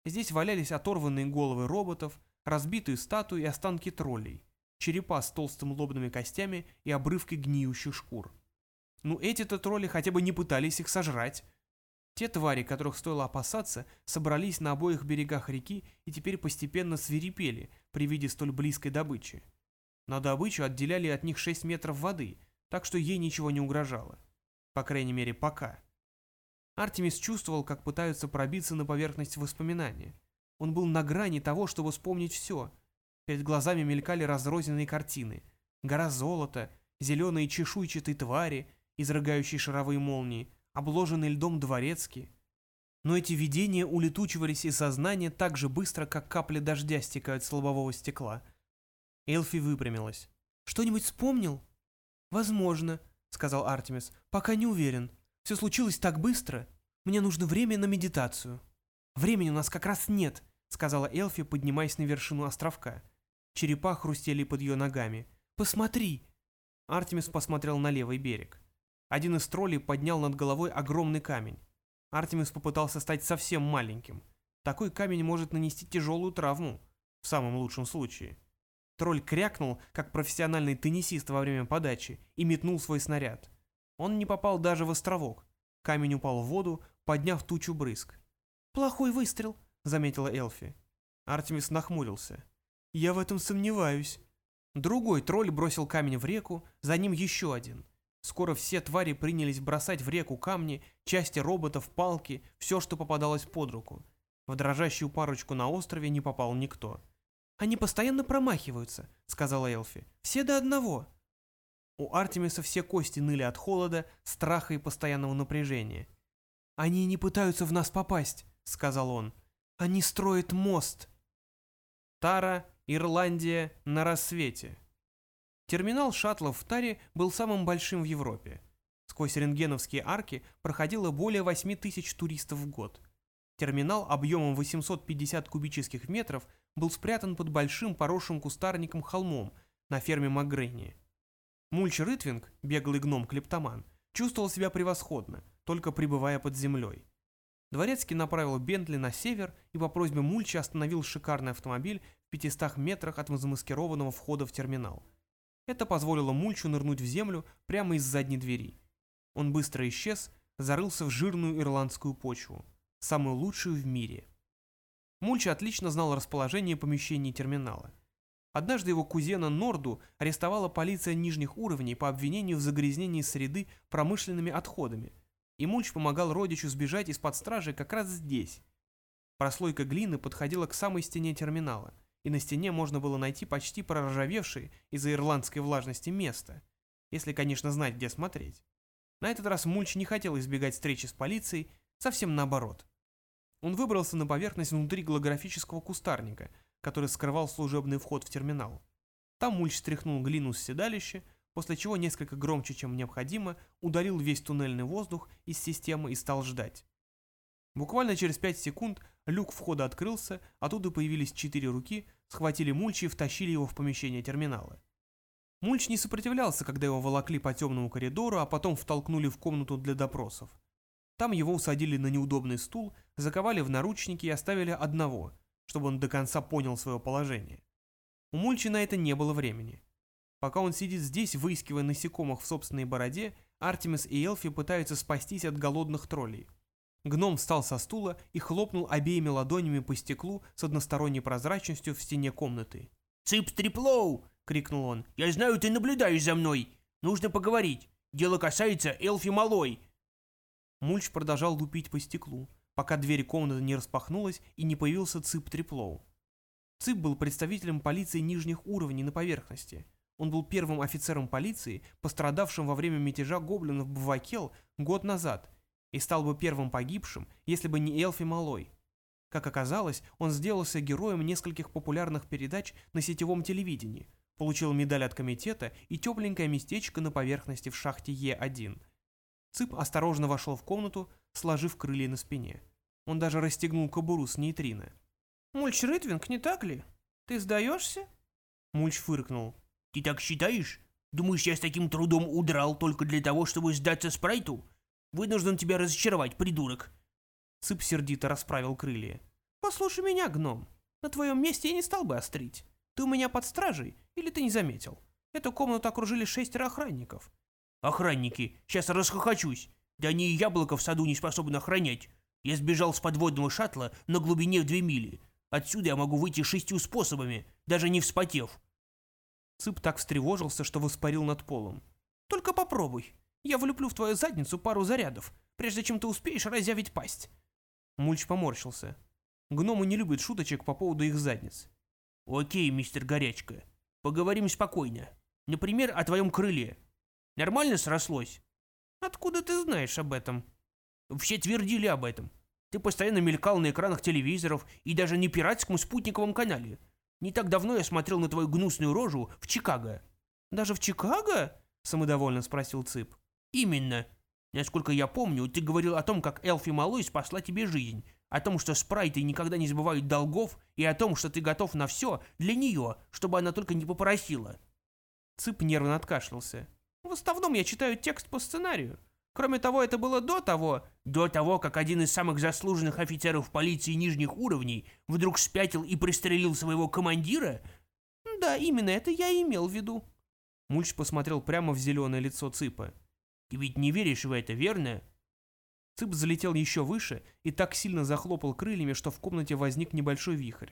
Здесь валялись оторванные головы роботов, разбитые статуи и останки троллей, черепа с толстыми лобными костями и обрывки гниющих шкур. Ну эти-то тролли хотя бы не пытались их сожрать. Те твари, которых стоило опасаться, собрались на обоих берегах реки и теперь постепенно свирепели при виде столь близкой добычи. Но добычу отделяли от них 6 метров воды, так что ей ничего не угрожало. По крайней мере, пока. Артемис чувствовал, как пытаются пробиться на поверхность воспоминания. Он был на грани того, чтобы вспомнить все. Перед глазами мелькали разрозненные картины. Гора золота, зеленые чешуйчатые твари, изрыгающие шаровые молнии, обложенный льдом дворецкий. Но эти видения улетучивались из сознания так же быстро, как капли дождя стекают с лобового стекла. Элфи выпрямилась. «Что-нибудь вспомнил?» «Возможно», — сказал Артемис. «Пока не уверен. Все случилось так быстро. Мне нужно время на медитацию». «Времени у нас как раз нет», — сказала Элфи, поднимаясь на вершину островка. Черепа хрустели под ее ногами. «Посмотри!» Артемис посмотрел на левый берег. Один из троллей поднял над головой огромный камень. Артемис попытался стать совсем маленьким. Такой камень может нанести тяжелую травму, в самом лучшем случае. Тролль крякнул, как профессиональный теннисист во время подачи, и метнул свой снаряд. Он не попал даже в островок. Камень упал в воду, подняв тучу брызг. «Плохой выстрел», — заметила Элфи. Артемис нахмурился. «Я в этом сомневаюсь». Другой тролль бросил камень в реку, за ним еще один. Скоро все твари принялись бросать в реку камни, части роботов, палки, все, что попадалось под руку. В дрожащую парочку на острове не попал никто. «Они постоянно промахиваются», — сказала Элфи. «Все до одного». У Артемиса все кости ныли от холода, страха и постоянного напряжения. «Они не пытаются в нас попасть», — сказал он. «Они строят мост». Тара, Ирландия, на рассвете. Терминал шаттлов в Таре был самым большим в Европе. Сквозь рентгеновские арки проходило более 8 тысяч туристов в год. Терминал объемом 850 кубических метров был спрятан под большим поросшим кустарником холмом на ферме МакГрейни. Мульч Рытвинг, беглый гном-клептоман, чувствовал себя превосходно, только пребывая под землей. Дворецкий направил Бентли на север и по просьбе Мульча остановил шикарный автомобиль в 500 метрах от замаскированного входа в терминал. Это позволило Мульчу нырнуть в землю прямо из задней двери. Он быстро исчез, зарылся в жирную ирландскую почву, самую лучшую в мире. Мульч отлично знал расположение помещений терминала. Однажды его кузена Норду арестовала полиция нижних уровней по обвинению в загрязнении среды промышленными отходами, и Мульч помогал родичу сбежать из-под стражи как раз здесь. Прослойка глины подходила к самой стене терминала, и на стене можно было найти почти проржавевшее из-за ирландской влажности место, если, конечно, знать, где смотреть. На этот раз Мульч не хотел избегать встречи с полицией, совсем наоборот. Он выбрался на поверхность внутри голографического кустарника – который скрывал служебный вход в терминал. Там Мульч стряхнул глину с седалища, после чего несколько громче, чем необходимо, ударил весь туннельный воздух из системы и стал ждать. Буквально через пять секунд люк входа открылся, оттуда появились четыре руки, схватили Мульча и втащили его в помещение терминала. Мульч не сопротивлялся, когда его волокли по темному коридору, а потом втолкнули в комнату для допросов. Там его усадили на неудобный стул, заковали в наручники и оставили одного, чтобы он до конца понял свое положение. У Мульчи на это не было времени. Пока он сидит здесь, выискивая насекомых в собственной бороде, Артемис и Элфи пытаются спастись от голодных троллей. Гном встал со стула и хлопнул обеими ладонями по стеклу с односторонней прозрачностью в стене комнаты. «Цып Триплоу!» — крикнул он. «Я знаю, ты наблюдаешь за мной. Нужно поговорить. Дело касается Элфи Малой». Мульч продолжал лупить по стеклу, пока дверь комнаты не распахнулась и не появился Цып Триплоу. Цып был представителем полиции нижних уровней на поверхности. Он был первым офицером полиции, пострадавшим во время мятежа гоблинов Бвакел год назад, и стал бы первым погибшим, если бы не Элфи Малой. Как оказалось, он сделался героем нескольких популярных передач на сетевом телевидении, получил медаль от комитета и тепленькое местечко на поверхности в шахте Е1. Цып осторожно вошел в комнату, сложив крылья на спине. Он даже расстегнул кобуру с нейтрино. «Мульч Рытвинг, не так ли? Ты сдаешься?» Мульч фыркнул. «Ты так считаешь? Думаешь, я с таким трудом удрал только для того, чтобы сдаться Спрайту? Вынужден тебя разочаровать, придурок!» Цып сердито расправил крылья. «Послушай меня, гном. На твоем месте я не стал бы острить. Ты у меня под стражей, или ты не заметил? Эту комнату окружили шестеро охранников». «Охранники, сейчас расхохочусь. Да они и яблоко в саду не способны охранять. Я сбежал с подводного шаттла на глубине в две мили. Отсюда я могу выйти шестью способами, даже не вспотев». Цып так встревожился, что воспарил над полом. «Только попробуй. Я влюблю в твою задницу пару зарядов, прежде чем ты успеешь разъявить пасть». Мульч поморщился. Гномы не любят шуточек по поводу их задниц. «Окей, мистер Горячка. Поговорим спокойно. Например, о твоем крыле. Нормально срослось?» «Откуда ты знаешь об этом?» «Все твердили об этом. Ты постоянно мелькал на экранах телевизоров и даже не пиратском спутниковом канале. Не так давно я смотрел на твою гнусную рожу в Чикаго». «Даже в Чикаго?» — самодовольно спросил Цып. «Именно. Насколько я помню, ты говорил о том, как Элфи Малой спасла тебе жизнь, о том, что спрайты никогда не забывают долгов, и о том, что ты готов на все для нее, чтобы она только не попросила». Цып нервно откашлялся. «В основном я читаю текст по сценарию. Кроме того, это было до того...» «До того, как один из самых заслуженных офицеров полиции нижних уровней вдруг спятил и пристрелил своего командира?» «Да, именно это я и имел в виду». Мульч посмотрел прямо в зеленое лицо Цыпа. Ты ведь не веришь в это, верно?» Цып залетел еще выше и так сильно захлопал крыльями, что в комнате возник небольшой вихрь.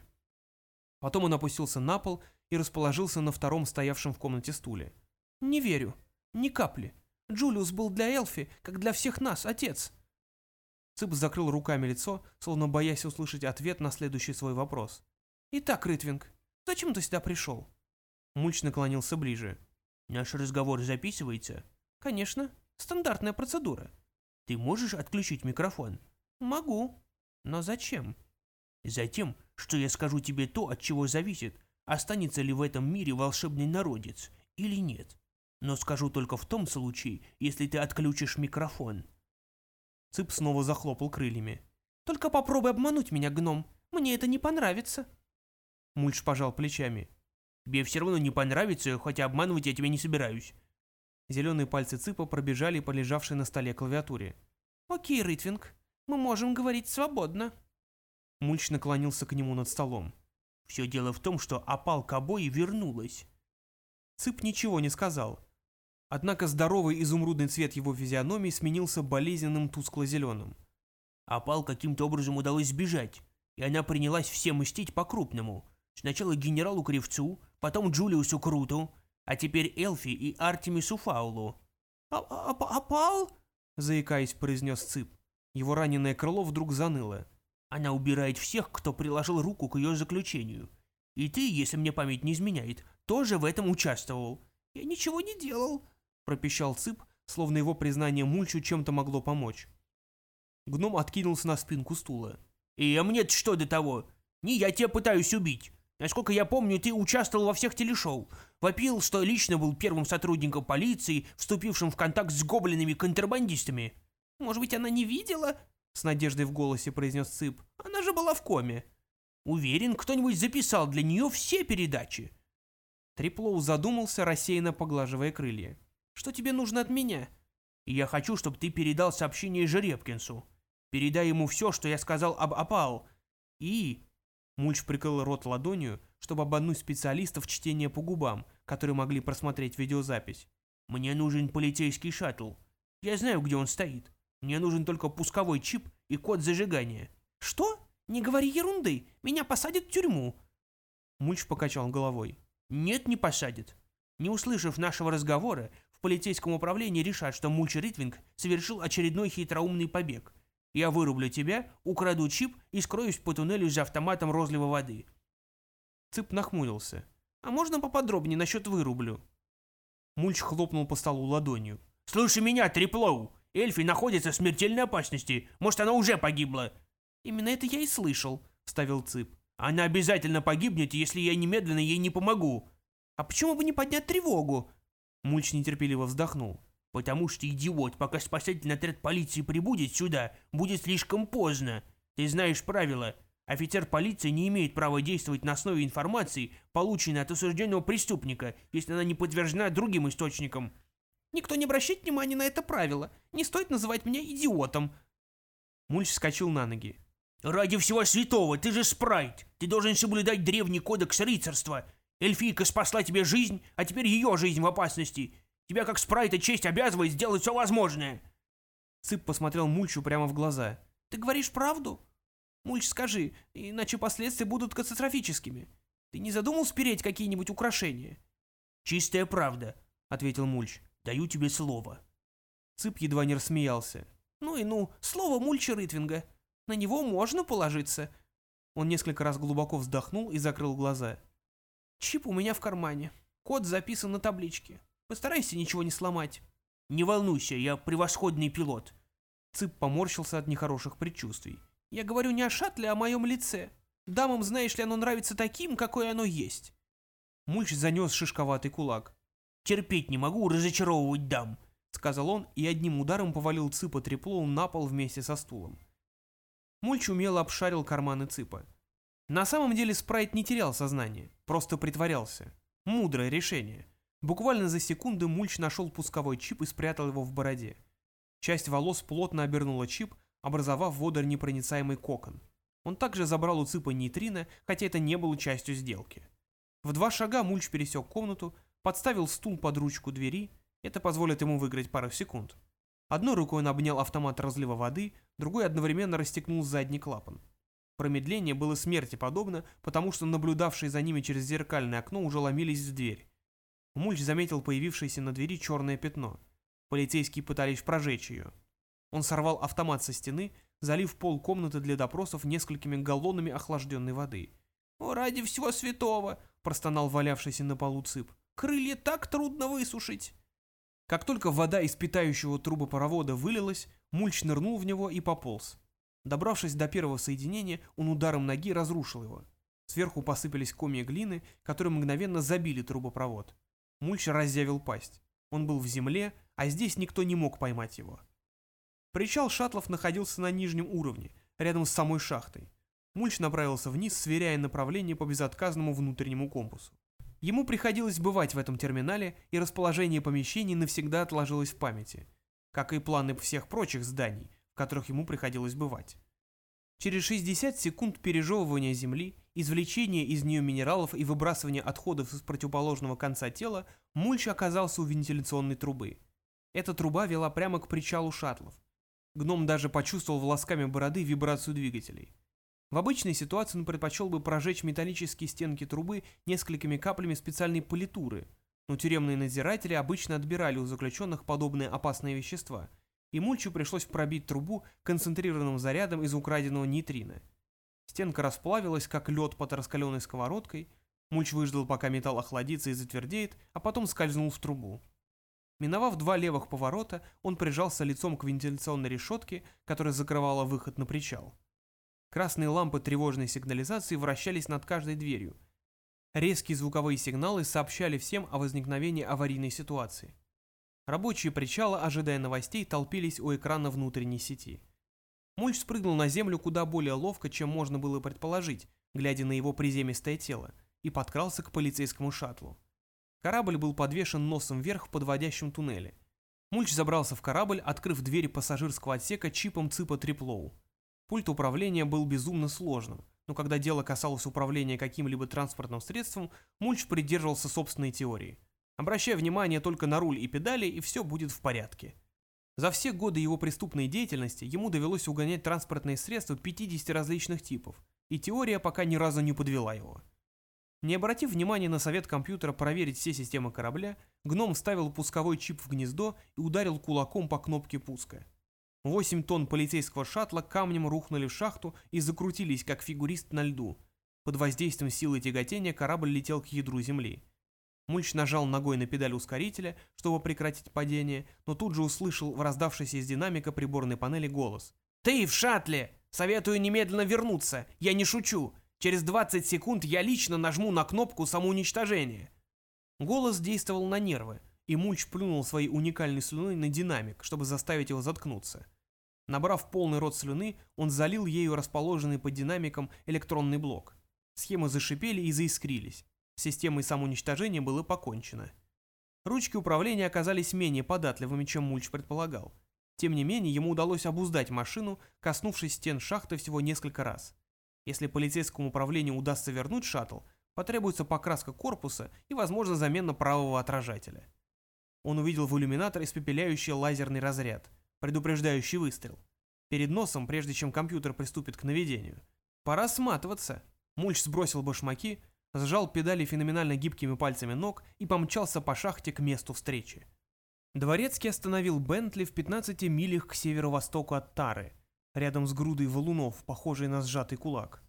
Потом он опустился на пол и расположился на втором стоявшем в комнате стуле. «Не верю. Ни капли. Джулиус был для Элфи, как для всех нас, отец». Цып закрыл руками лицо, словно боясь услышать ответ на следующий свой вопрос. «Итак, Ритвинг, зачем ты сюда пришел?» Мульч наклонился ближе. «Наш разговор записывается?» «Конечно. Стандартная процедура. Ты можешь отключить микрофон? Могу. Но зачем? Затем, что я скажу тебе то, от чего зависит, останется ли в этом мире волшебный народец или нет. Но скажу только в том случае, если ты отключишь микрофон. Цып снова захлопал крыльями. «Только попробуй обмануть меня, гном. Мне это не понравится». Мульч пожал плечами. «Тебе все равно не понравится, хотя обманывать я тебя не собираюсь. Зеленые пальцы Цыпа пробежали по лежавшей на столе клавиатуре. «Окей, Ритвинг, мы можем говорить свободно». Мульч наклонился к нему над столом. «Все дело в том, что опал Кобой вернулась». Цып ничего не сказал. Однако здоровый изумрудный цвет его физиономии сменился болезненным тускло-зеленым. Опал каким-то образом удалось сбежать, и она принялась всем мстить по-крупному. Сначала генералу Кривцу, потом Джулиусу Круту, а теперь Элфи и Артемису Фаулу». А а «Опал?» — заикаясь, произнес Цып. Его раненое крыло вдруг заныло. «Она убирает всех, кто приложил руку к ее заключению. И ты, если мне память не изменяет, тоже в этом участвовал». «Я ничего не делал», — пропищал Цып, словно его признание Мульчу чем-то могло помочь. Гном откинулся на спинку стула. «И а мне-то что до того? Не я тебя пытаюсь убить. Насколько я помню, ты участвовал во всех телешоу. Вопил, что лично был первым сотрудником полиции, вступившим в контакт с гоблинами-контрабандистами. Может быть, она не видела? С надеждой в голосе произнес Цып. Она же была в коме. Уверен, кто-нибудь записал для нее все передачи. Триплоу задумался, рассеянно поглаживая крылья. Что тебе нужно от меня? Я хочу, чтобы ты передал сообщение Жеребкинсу. Передай ему все, что я сказал об Апал. И Мульч прикрыл рот ладонью, чтобы обмануть специалистов чтения по губам, которые могли просмотреть видеозапись. «Мне нужен полицейский шаттл. Я знаю, где он стоит. Мне нужен только пусковой чип и код зажигания». «Что? Не говори ерунды. Меня посадят в тюрьму». Мульч покачал головой. «Нет, не посадят. Не услышав нашего разговора, в полицейском управлении решат, что Мульч Ритвинг совершил очередной хитроумный побег, я вырублю тебя, украду чип и скроюсь по туннелю за автоматом розлива воды». Цып нахмурился. «А можно поподробнее насчет вырублю?» Мульч хлопнул по столу ладонью. «Слушай меня, Триплоу! Эльфи находится в смертельной опасности. Может, она уже погибла?» «Именно это я и слышал», — вставил Цып. «Она обязательно погибнет, если я немедленно ей не помогу». «А почему бы не поднять тревогу?» Мульч нетерпеливо вздохнул. Потому что, идиот, пока спасательный отряд полиции прибудет сюда, будет слишком поздно. Ты знаешь правила. Офицер полиции не имеет права действовать на основе информации, полученной от осужденного преступника, если она не подтверждена другим источником. Никто не обращает внимания на это правило. Не стоит называть меня идиотом. Мульч вскочил на ноги. «Ради всего святого, ты же спрайт! Ты должен соблюдать древний кодекс рыцарства! Эльфийка спасла тебе жизнь, а теперь ее жизнь в опасности. Тебя как спрайта честь обязывает сделать все возможное!» Цып посмотрел Мульчу прямо в глаза. «Ты говоришь правду? Мульч, скажи, иначе последствия будут катастрофическими. Ты не задумал спереть какие-нибудь украшения?» «Чистая правда», — ответил Мульч. «Даю тебе слово». Цып едва не рассмеялся. «Ну и ну, слово Мульча Рытвинга. На него можно положиться». Он несколько раз глубоко вздохнул и закрыл глаза. «Чип у меня в кармане. Код записан на табличке. Постарайся ничего не сломать. Не волнуйся, я превосходный пилот. Цып поморщился от нехороших предчувствий. Я говорю не о шаттле, а о моем лице. Дамам, знаешь ли, оно нравится таким, какое оно есть. Мульч занес шишковатый кулак. «Терпеть не могу разочаровывать дам», — сказал он и одним ударом повалил Цыпа Треплоу на пол вместе со стулом. Мульч умело обшарил карманы Цыпа. На самом деле Спрайт не терял сознание, просто притворялся. Мудрое решение. Буквально за секунды Мульч нашел пусковой чип и спрятал его в бороде. Часть волос плотно обернула чип, образовав водонепроницаемый кокон. Он также забрал у ципа нейтрино, хотя это не было частью сделки. В два шага Мульч пересек комнату, подставил стул под ручку двери, это позволит ему выиграть пару секунд. Одной рукой он обнял автомат разлива воды, другой одновременно расстегнул задний клапан. Промедление было смерти подобно, потому что наблюдавшие за ними через зеркальное окно уже ломились в дверь. Мульч заметил появившееся на двери черное пятно. Полицейские пытались прожечь ее. Он сорвал автомат со стены, залив пол комнаты для допросов несколькими галлонами охлажденной воды. «О, ради всего святого!» – простонал валявшийся на полу цып. «Крылья так трудно высушить!» Как только вода из питающего трубопровода вылилась, Мульч нырнул в него и пополз. Добравшись до первого соединения, он ударом ноги разрушил его. Сверху посыпались комья глины, которые мгновенно забили трубопровод. Мульч разъявил пасть. Он был в земле, а здесь никто не мог поймать его. Причал шаттлов находился на нижнем уровне, рядом с самой шахтой. Мульч направился вниз, сверяя направление по безотказному внутреннему компасу. Ему приходилось бывать в этом терминале, и расположение помещений навсегда отложилось в памяти, как и планы всех прочих зданий, в которых ему приходилось бывать. Через 60 секунд пережевывания земли извлечения из нее минералов и выбрасывания отходов с противоположного конца тела, Мульч оказался у вентиляционной трубы. Эта труба вела прямо к причалу шаттлов. Гном даже почувствовал волосками бороды вибрацию двигателей. В обычной ситуации он предпочел бы прожечь металлические стенки трубы несколькими каплями специальной политуры, но тюремные надзиратели обычно отбирали у заключенных подобные опасные вещества, и Мульчу пришлось пробить трубу концентрированным зарядом из украденного нейтрина. Стенка расплавилась, как лед под раскаленной сковородкой. Мульч выждал, пока металл охладится и затвердеет, а потом скользнул в трубу. Миновав два левых поворота, он прижался лицом к вентиляционной решетке, которая закрывала выход на причал. Красные лампы тревожной сигнализации вращались над каждой дверью. Резкие звуковые сигналы сообщали всем о возникновении аварийной ситуации. Рабочие причала, ожидая новостей, толпились у экрана внутренней сети. Мульч спрыгнул на землю куда более ловко, чем можно было предположить, глядя на его приземистое тело, и подкрался к полицейскому шаттлу. Корабль был подвешен носом вверх в подводящем туннеле. Мульч забрался в корабль, открыв двери пассажирского отсека чипом ЦИПа Триплоу. Пульт управления был безумно сложным, но когда дело касалось управления каким-либо транспортным средством, Мульч придерживался собственной теории. Обращая внимание только на руль и педали, и все будет в порядке. За все годы его преступной деятельности ему довелось угонять транспортные средства 50 различных типов, и теория пока ни разу не подвела его. Не обратив внимания на совет компьютера проверить все системы корабля, гном вставил пусковой чип в гнездо и ударил кулаком по кнопке пуска. Восемь тонн полицейского шаттла камнем рухнули в шахту и закрутились, как фигурист на льду. Под воздействием силы тяготения корабль летел к ядру Земли. Мульч нажал ногой на педаль ускорителя, чтобы прекратить падение, но тут же услышал в раздавшейся из динамика приборной панели голос. «Ты в шаттле! Советую немедленно вернуться! Я не шучу! Через 20 секунд я лично нажму на кнопку самоуничтожения!» Голос действовал на нервы, и Мульч плюнул своей уникальной слюной на динамик, чтобы заставить его заткнуться. Набрав полный рот слюны, он залил ею расположенный под динамиком электронный блок. Схемы зашипели и заискрились. Системой самоуничтожения было покончено. Ручки управления оказались менее податливыми, чем Мульч предполагал. Тем не менее, ему удалось обуздать машину, коснувшись стен шахты всего несколько раз. Если полицейскому управлению удастся вернуть шаттл, потребуется покраска корпуса и, возможно, замена правого отражателя. Он увидел в иллюминатор испепеляющий лазерный разряд, предупреждающий выстрел. Перед носом, прежде чем компьютер приступит к наведению. Пора сматываться. Мульч сбросил башмаки, сжал педали феноменально гибкими пальцами ног и помчался по шахте к месту встречи. Дворецкий остановил Бентли в 15 милях к северо-востоку от Тары, рядом с грудой валунов, похожей на сжатый кулак.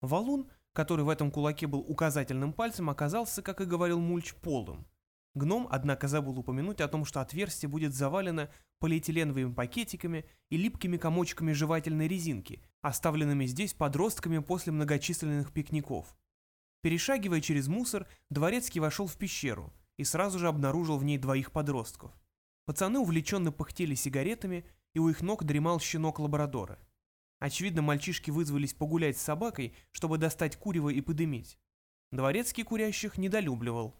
Валун, который в этом кулаке был указательным пальцем, оказался, как и говорил Мульч, полым. Гном, однако, забыл упомянуть о том, что отверстие будет завалено полиэтиленовыми пакетиками и липкими комочками жевательной резинки, оставленными здесь подростками после многочисленных пикников. Перешагивая через мусор, Дворецкий вошел в пещеру и сразу же обнаружил в ней двоих подростков. Пацаны увлеченно пыхтели сигаретами, и у их ног дремал щенок лабрадора. Очевидно, мальчишки вызвались погулять с собакой, чтобы достать курево и подымить. Дворецкий курящих недолюбливал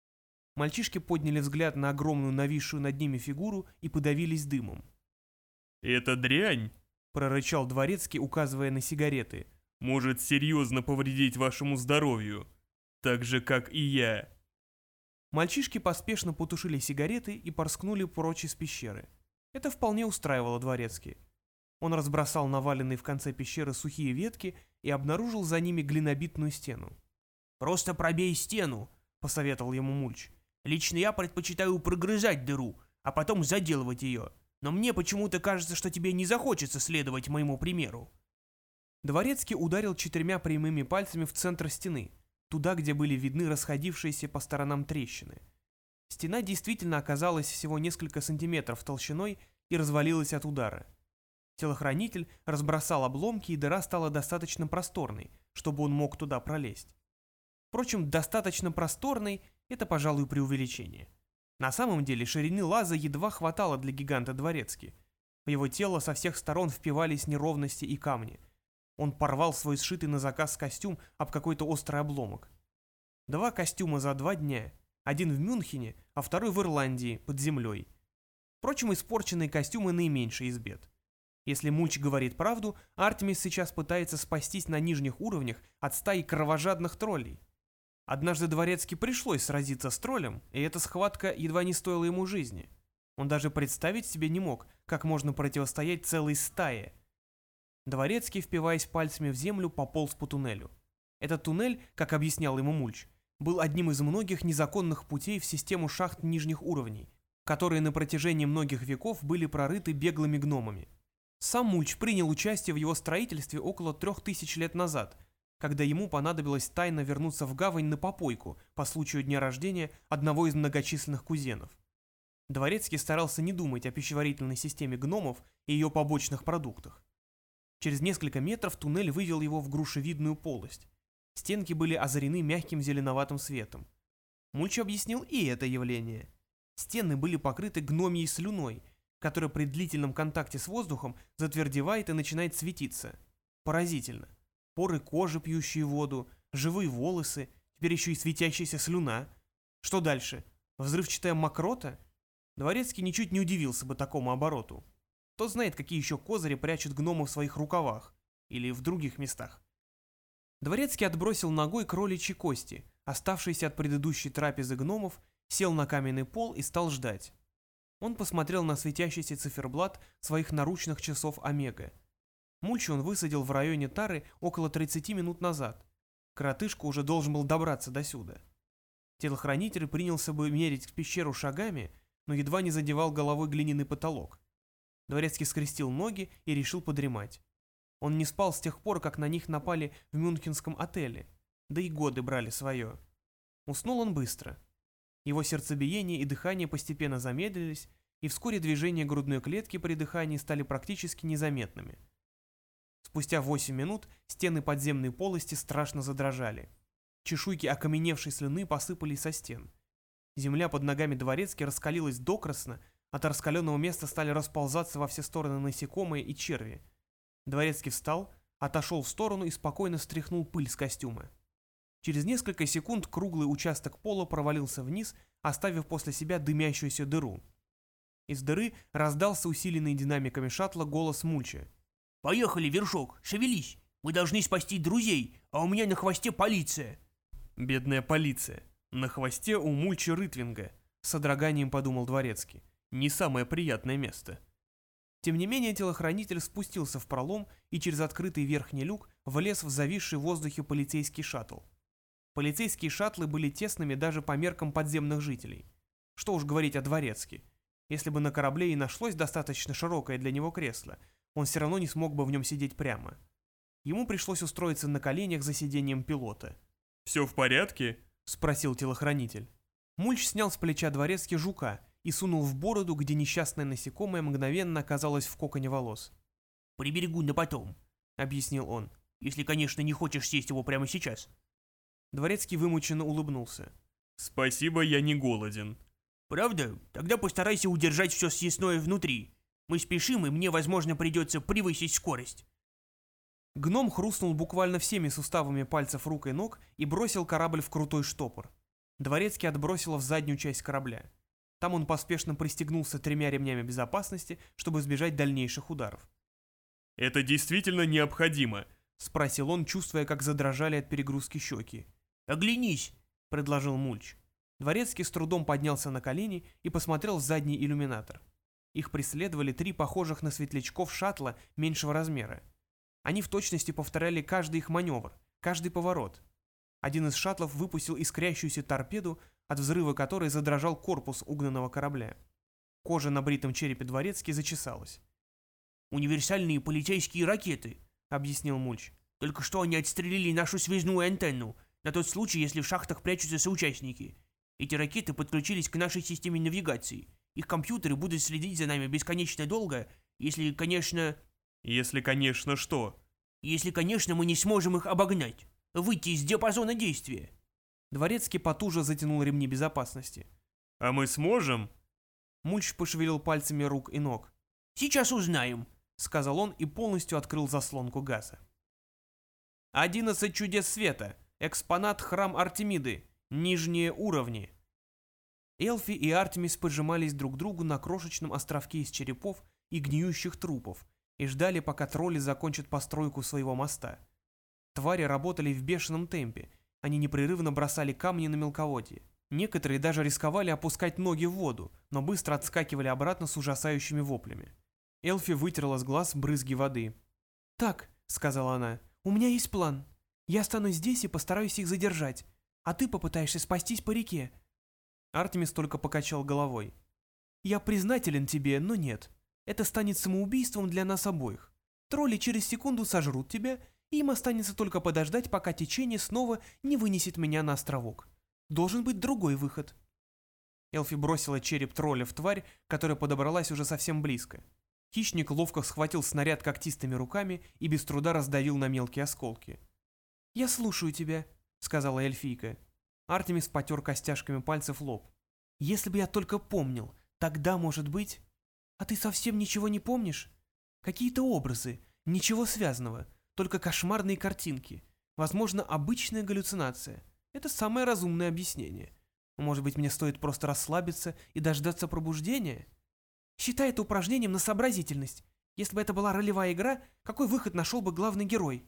– Мальчишки подняли взгляд на огромную нависшую над ними фигуру и подавились дымом. «Это дрянь!» — прорычал Дворецкий, указывая на сигареты. «Может серьезно повредить вашему здоровью, так же, как и я». Мальчишки поспешно потушили сигареты и порскнули прочь из пещеры. Это вполне устраивало Дворецкий. Он разбросал наваленные в конце пещеры сухие ветки и обнаружил за ними глинобитную стену. «Просто пробей стену», — посоветовал ему Мульч. Лично я предпочитаю прогрызать дыру, а потом заделывать ее. Но мне почему-то кажется, что тебе не захочется следовать моему примеру. Дворецкий ударил четырьмя прямыми пальцами в центр стены, туда, где были видны расходившиеся по сторонам трещины. Стена действительно оказалась всего несколько сантиметров толщиной и развалилась от удара. Телохранитель разбросал обломки, и дыра стала достаточно просторной, чтобы он мог туда пролезть. Впрочем, достаточно просторной это, пожалуй, преувеличение. На самом деле ширины лаза едва хватало для гиганта Дворецки. В его тело со всех сторон впивались неровности и камни. Он порвал свой сшитый на заказ костюм об какой-то острый обломок. Два костюма за два дня. Один в Мюнхене, а второй в Ирландии, под землей. Впрочем, испорченные костюмы наименьший из бед. Если Муч говорит правду, Артемис сейчас пытается спастись на нижних уровнях от стаи кровожадных троллей. Однажды Дворецкий пришлось сразиться с троллем, и эта схватка едва не стоила ему жизни. Он даже представить себе не мог, как можно противостоять целой стае. Дворецкий, впиваясь пальцами в землю, пополз по туннелю. Этот туннель, как объяснял ему Мульч, был одним из многих незаконных путей в систему шахт нижних уровней, которые на протяжении многих веков были прорыты беглыми гномами. Сам Мульч принял участие в его строительстве около трех тысяч лет назад когда ему понадобилось тайно вернуться в гавань на попойку по случаю дня рождения одного из многочисленных кузенов. Дворецкий старался не думать о пищеварительной системе гномов и ее побочных продуктах. Через несколько метров туннель вывел его в грушевидную полость. Стенки были озарены мягким зеленоватым светом. Мульч объяснил и это явление. Стены были покрыты гномьей слюной, которая при длительном контакте с воздухом затвердевает и начинает светиться. Поразительно. Поры кожи, пьющие воду, живые волосы, теперь еще и светящаяся слюна. Что дальше? Взрывчатая мокрота? Дворецкий ничуть не удивился бы такому обороту. Кто знает, какие еще козыри прячут гномы в своих рукавах или в других местах. Дворецкий отбросил ногой кроличьи кости, оставшиеся от предыдущей трапезы гномов, сел на каменный пол и стал ждать. Он посмотрел на светящийся циферблат своих наручных часов Омега. Мульчу он высадил в районе Тары около 30 минут назад. Коротышка уже должен был добраться до сюда. Телохранитель принялся бы мерить пещеру шагами, но едва не задевал головой глиняный потолок. Дворецкий скрестил ноги и решил подремать. Он не спал с тех пор, как на них напали в мюнхенском отеле, да и годы брали свое. Уснул он быстро. Его сердцебиение и дыхание постепенно замедлились, и вскоре движения грудной клетки при дыхании стали практически незаметными. Спустя 8 минут стены подземной полости страшно задрожали. Чешуйки окаменевшей слюны посыпались со стен. Земля под ногами дворецки раскалилась докрасно, от раскаленного места стали расползаться во все стороны насекомые и черви. Дворецкий встал, отошел в сторону и спокойно стряхнул пыль с костюма. Через несколько секунд круглый участок пола провалился вниз, оставив после себя дымящуюся дыру. Из дыры раздался усиленный динамиками шаттла голос Мульча. «Поехали, Вершок, шевелись! Мы должны спасти друзей, а у меня на хвосте полиция!» «Бедная полиция! На хвосте у Мульча Рытвинга!» С содроганием подумал Дворецкий не самое приятное место. Тем не менее, телохранитель спустился в пролом и через открытый верхний люк влез в зависший в воздухе полицейский шаттл. Полицейские шаттлы были тесными даже по меркам подземных жителей. Что уж говорить о дворецке. Если бы на корабле и нашлось достаточно широкое для него кресло, он все равно не смог бы в нем сидеть прямо. Ему пришлось устроиться на коленях за сиденьем пилота. «Все в порядке?» — спросил телохранитель. Мульч снял с плеча дворецки жука и сунул в бороду, где несчастное насекомое мгновенно оказалось в коконе волос. «Приберегу на потом», — объяснил он, — «если, конечно, не хочешь съесть его прямо сейчас». Дворецкий вымученно улыбнулся. «Спасибо, я не голоден». «Правда? Тогда постарайся удержать все съестное внутри. Мы спешим, и мне, возможно, придется превысить скорость». Гном хрустнул буквально всеми суставами пальцев рук и ног и бросил корабль в крутой штопор. Дворецкий отбросило в заднюю часть корабля. Там он поспешно пристегнулся тремя ремнями безопасности, чтобы избежать дальнейших ударов. «Это действительно необходимо?» — спросил он, чувствуя, как задрожали от перегрузки щеки. «Оглянись!» — предложил Мульч. Дворецкий с трудом поднялся на колени и посмотрел в задний иллюминатор. Их преследовали три похожих на светлячков шаттла меньшего размера. Они в точности повторяли каждый их маневр, каждый поворот. Один из шаттлов выпустил искрящуюся торпеду, от взрыва которой задрожал корпус угнанного корабля. Кожа на бритом черепе дворецки зачесалась. «Универсальные полицейские ракеты», — объяснил Мульч. «Только что они отстрелили нашу связную антенну, на тот случай, если в шахтах прячутся соучастники. Эти ракеты подключились к нашей системе навигации. Их компьютеры будут следить за нами бесконечно долго, если, конечно...» «Если, конечно, что?» «Если, конечно, мы не сможем их обогнать, выйти из диапазона действия». Дворецкий потуже затянул ремни безопасности. «А мы сможем?» Мульч пошевелил пальцами рук и ног. «Сейчас узнаем», — сказал он и полностью открыл заслонку газа. «Одиннадцать чудес света. Экспонат храм Артемиды. Нижние уровни». Элфи и Артемис поджимались друг к другу на крошечном островке из черепов и гниющих трупов и ждали, пока тролли закончат постройку своего моста. Твари работали в бешеном темпе, они непрерывно бросали камни на мелководье. Некоторые даже рисковали опускать ноги в воду, но быстро отскакивали обратно с ужасающими воплями. Элфи вытерла с глаз брызги воды. «Так», — сказала она, — «у меня есть план. Я останусь здесь и постараюсь их задержать, а ты попытаешься спастись по реке». Артемис только покачал головой. «Я признателен тебе, но нет. Это станет самоубийством для нас обоих. Тролли через секунду сожрут тебя, им останется только подождать, пока течение снова не вынесет меня на островок. Должен быть другой выход. Элфи бросила череп тролля в тварь, которая подобралась уже совсем близко. Хищник ловко схватил снаряд когтистыми руками и без труда раздавил на мелкие осколки. «Я слушаю тебя», — сказала эльфийка. Артемис потер костяшками пальцев лоб. «Если бы я только помнил, тогда, может быть...» «А ты совсем ничего не помнишь? Какие-то образы, ничего связанного, только кошмарные картинки. Возможно, обычная галлюцинация. Это самое разумное объяснение. Может быть, мне стоит просто расслабиться и дождаться пробуждения? Считай это упражнением на сообразительность. Если бы это была ролевая игра, какой выход нашел бы главный герой?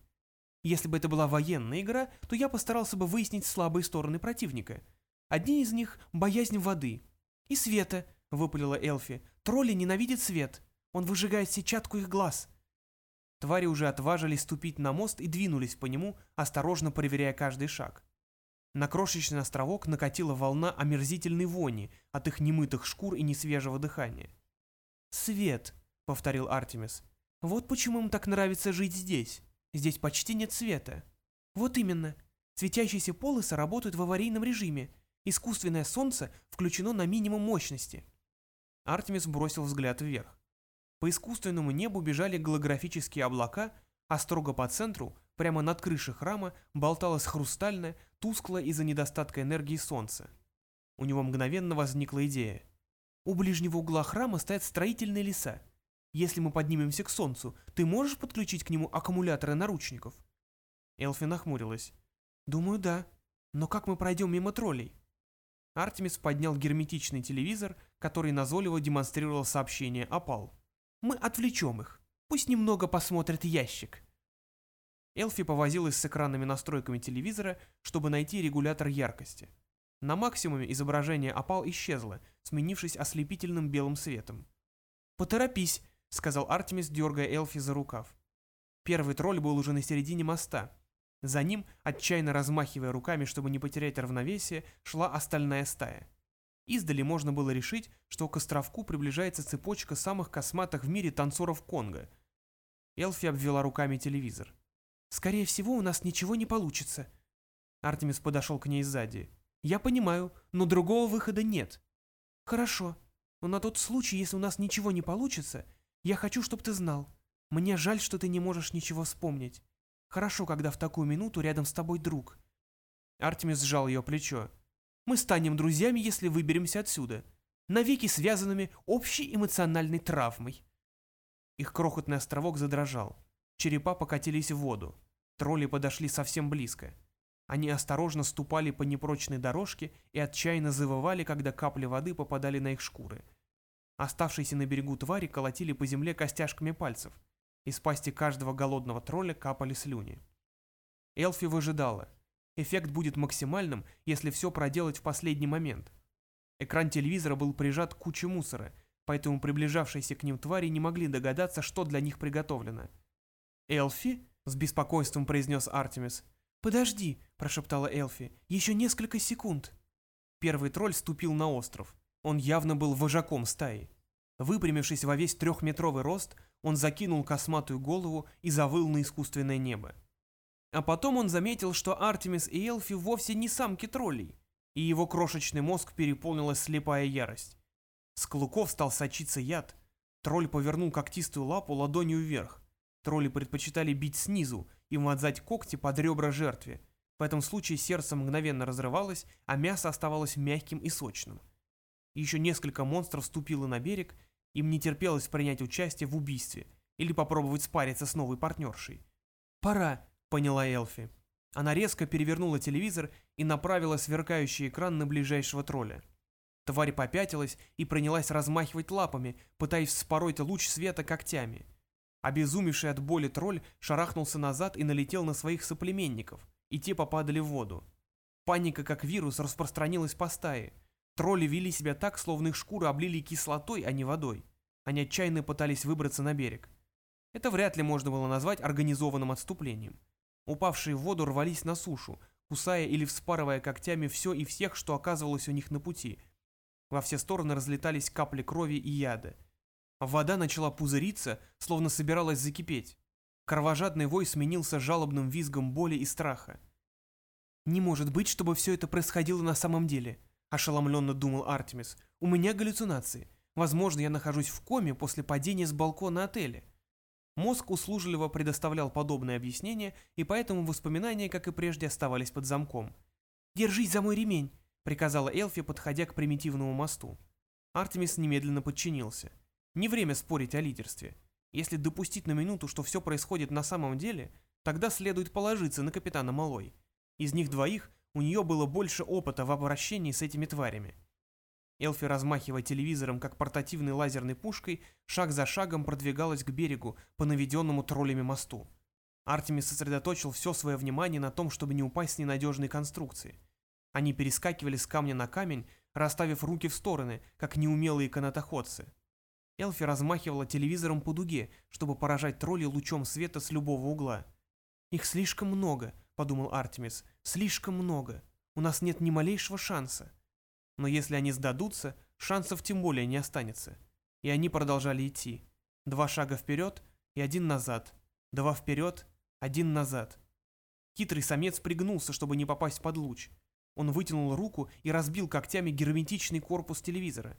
Если бы это была военная игра, то я постарался бы выяснить слабые стороны противника. Одни из них — боязнь воды. «И света», — выпалила Элфи. «Тролли ненавидят свет. Он выжигает сетчатку их глаз». Твари уже отважились ступить на мост и двинулись по нему, осторожно проверяя каждый шаг. На крошечный островок накатила волна омерзительной вони от их немытых шкур и несвежего дыхания. «Свет», — повторил Артемис. «Вот почему им так нравится жить здесь. Здесь почти нет света». «Вот именно. Светящиеся полосы работают в аварийном режиме. Искусственное солнце включено на минимум мощности». Артемис бросил взгляд вверх. По искусственному небу бежали голографические облака, а строго по центру, прямо над крышей храма, болталось хрустальное, тусклое из-за недостатка энергии солнце. У него мгновенно возникла идея. У ближнего угла храма стоят строительные леса. Если мы поднимемся к солнцу, ты можешь подключить к нему аккумуляторы наручников?» Элфи нахмурилась. «Думаю, да. Но как мы пройдем мимо троллей?» Артемис поднял герметичный телевизор, который назойливо демонстрировал сообщение «Опал». «Мы отвлечем их. Пусть немного посмотрят ящик». Элфи повозилась с экранными настройками телевизора, чтобы найти регулятор яркости. На максимуме изображение опал исчезло, сменившись ослепительным белым светом. «Поторопись», — сказал Артемис, дергая Элфи за рукав. Первый тролль был уже на середине моста. За ним, отчаянно размахивая руками, чтобы не потерять равновесие, шла остальная стая. Издали можно было решить, что к островку приближается цепочка самых косматых в мире танцоров Конго. Элфи обвела руками телевизор. «Скорее всего, у нас ничего не получится». Артемис подошел к ней сзади. Я понимаю, но другого выхода нет. Хорошо, но на тот случай, если у нас ничего не получится, я хочу, чтобы ты знал. Мне жаль, что ты не можешь ничего вспомнить. Хорошо, когда в такую минуту рядом с тобой друг. Артемис сжал ее плечо. Мы станем друзьями, если выберемся отсюда. Навеки связанными общей эмоциональной травмой. Их крохотный островок задрожал. Черепа покатились в воду. Тролли подошли совсем близко. Они осторожно ступали по непрочной дорожке и отчаянно завывали, когда капли воды попадали на их шкуры. Оставшиеся на берегу твари колотили по земле костяшками пальцев. Из пасти каждого голодного тролля капали слюни. Элфи выжидала. Эффект будет максимальным, если все проделать в последний момент. Экран телевизора был прижат к куче мусора, поэтому приближавшиеся к ним твари не могли догадаться, что для них приготовлено. «Элфи?» — с беспокойством произнес Артемис — «Подожди», – прошептала Элфи, – «еще несколько секунд». Первый тролль ступил на остров. Он явно был вожаком стаи. Выпрямившись во весь трехметровый рост, он закинул косматую голову и завыл на искусственное небо. А потом он заметил, что Артемис и Элфи вовсе не самки троллей, и его крошечный мозг переполнилась слепая ярость. С клыков стал сочиться яд. Тролль повернул когтистую лапу ладонью вверх. Тролли предпочитали бить снизу, и вмазать когти под ребра жертве. В этом случае сердце мгновенно разрывалось, а мясо оставалось мягким и сочным. Еще несколько монстров вступило на берег, им не терпелось принять участие в убийстве или попробовать спариться с новой партнершей. «Пора», — поняла Элфи. Она резко перевернула телевизор и направила сверкающий экран на ближайшего тролля. Тварь попятилась и принялась размахивать лапами, пытаясь вспороть луч света когтями. Обезумевший от боли тролль шарахнулся назад и налетел на своих соплеменников, и те попадали в воду. Паника, как вирус, распространилась по стае. Тролли вели себя так, словно их шкуры облили кислотой, а не водой. Они отчаянно пытались выбраться на берег. Это вряд ли можно было назвать организованным отступлением. Упавшие в воду рвались на сушу, кусая или вспарывая когтями все и всех, что оказывалось у них на пути. Во все стороны разлетались капли крови и яда. Вода начала пузыриться, словно собиралась закипеть. Кровожадный вой сменился жалобным визгом боли и страха. «Не может быть, чтобы все это происходило на самом деле», – ошеломленно думал Артемис. «У меня галлюцинации. Возможно, я нахожусь в коме после падения с балкона отеля». Мозг услужливо предоставлял подобное объяснение, и поэтому воспоминания, как и прежде, оставались под замком. «Держись за мой ремень!» — приказала Элфи, подходя к примитивному мосту. Артемис немедленно подчинился. Не время спорить о лидерстве. Если допустить на минуту, что все происходит на самом деле, тогда следует положиться на капитана Малой. Из них двоих у нее было больше опыта в обращении с этими тварями. Элфи, размахивая телевизором, как портативной лазерной пушкой, шаг за шагом продвигалась к берегу по наведенному троллями мосту. Артемис сосредоточил все свое внимание на том, чтобы не упасть с ненадежной конструкции. Они перескакивали с камня на камень, расставив руки в стороны, как неумелые канатоходцы. Элфи размахивала телевизором по дуге, чтобы поражать троллей лучом света с любого угла. «Их слишком много», — подумал Артемис, — «слишком много. У нас нет ни малейшего шанса». Но если они сдадутся, шансов тем более не останется. И они продолжали идти. Два шага вперед и один назад. Два вперед, один назад. Хитрый самец пригнулся, чтобы не попасть под луч. Он вытянул руку и разбил когтями герметичный корпус телевизора.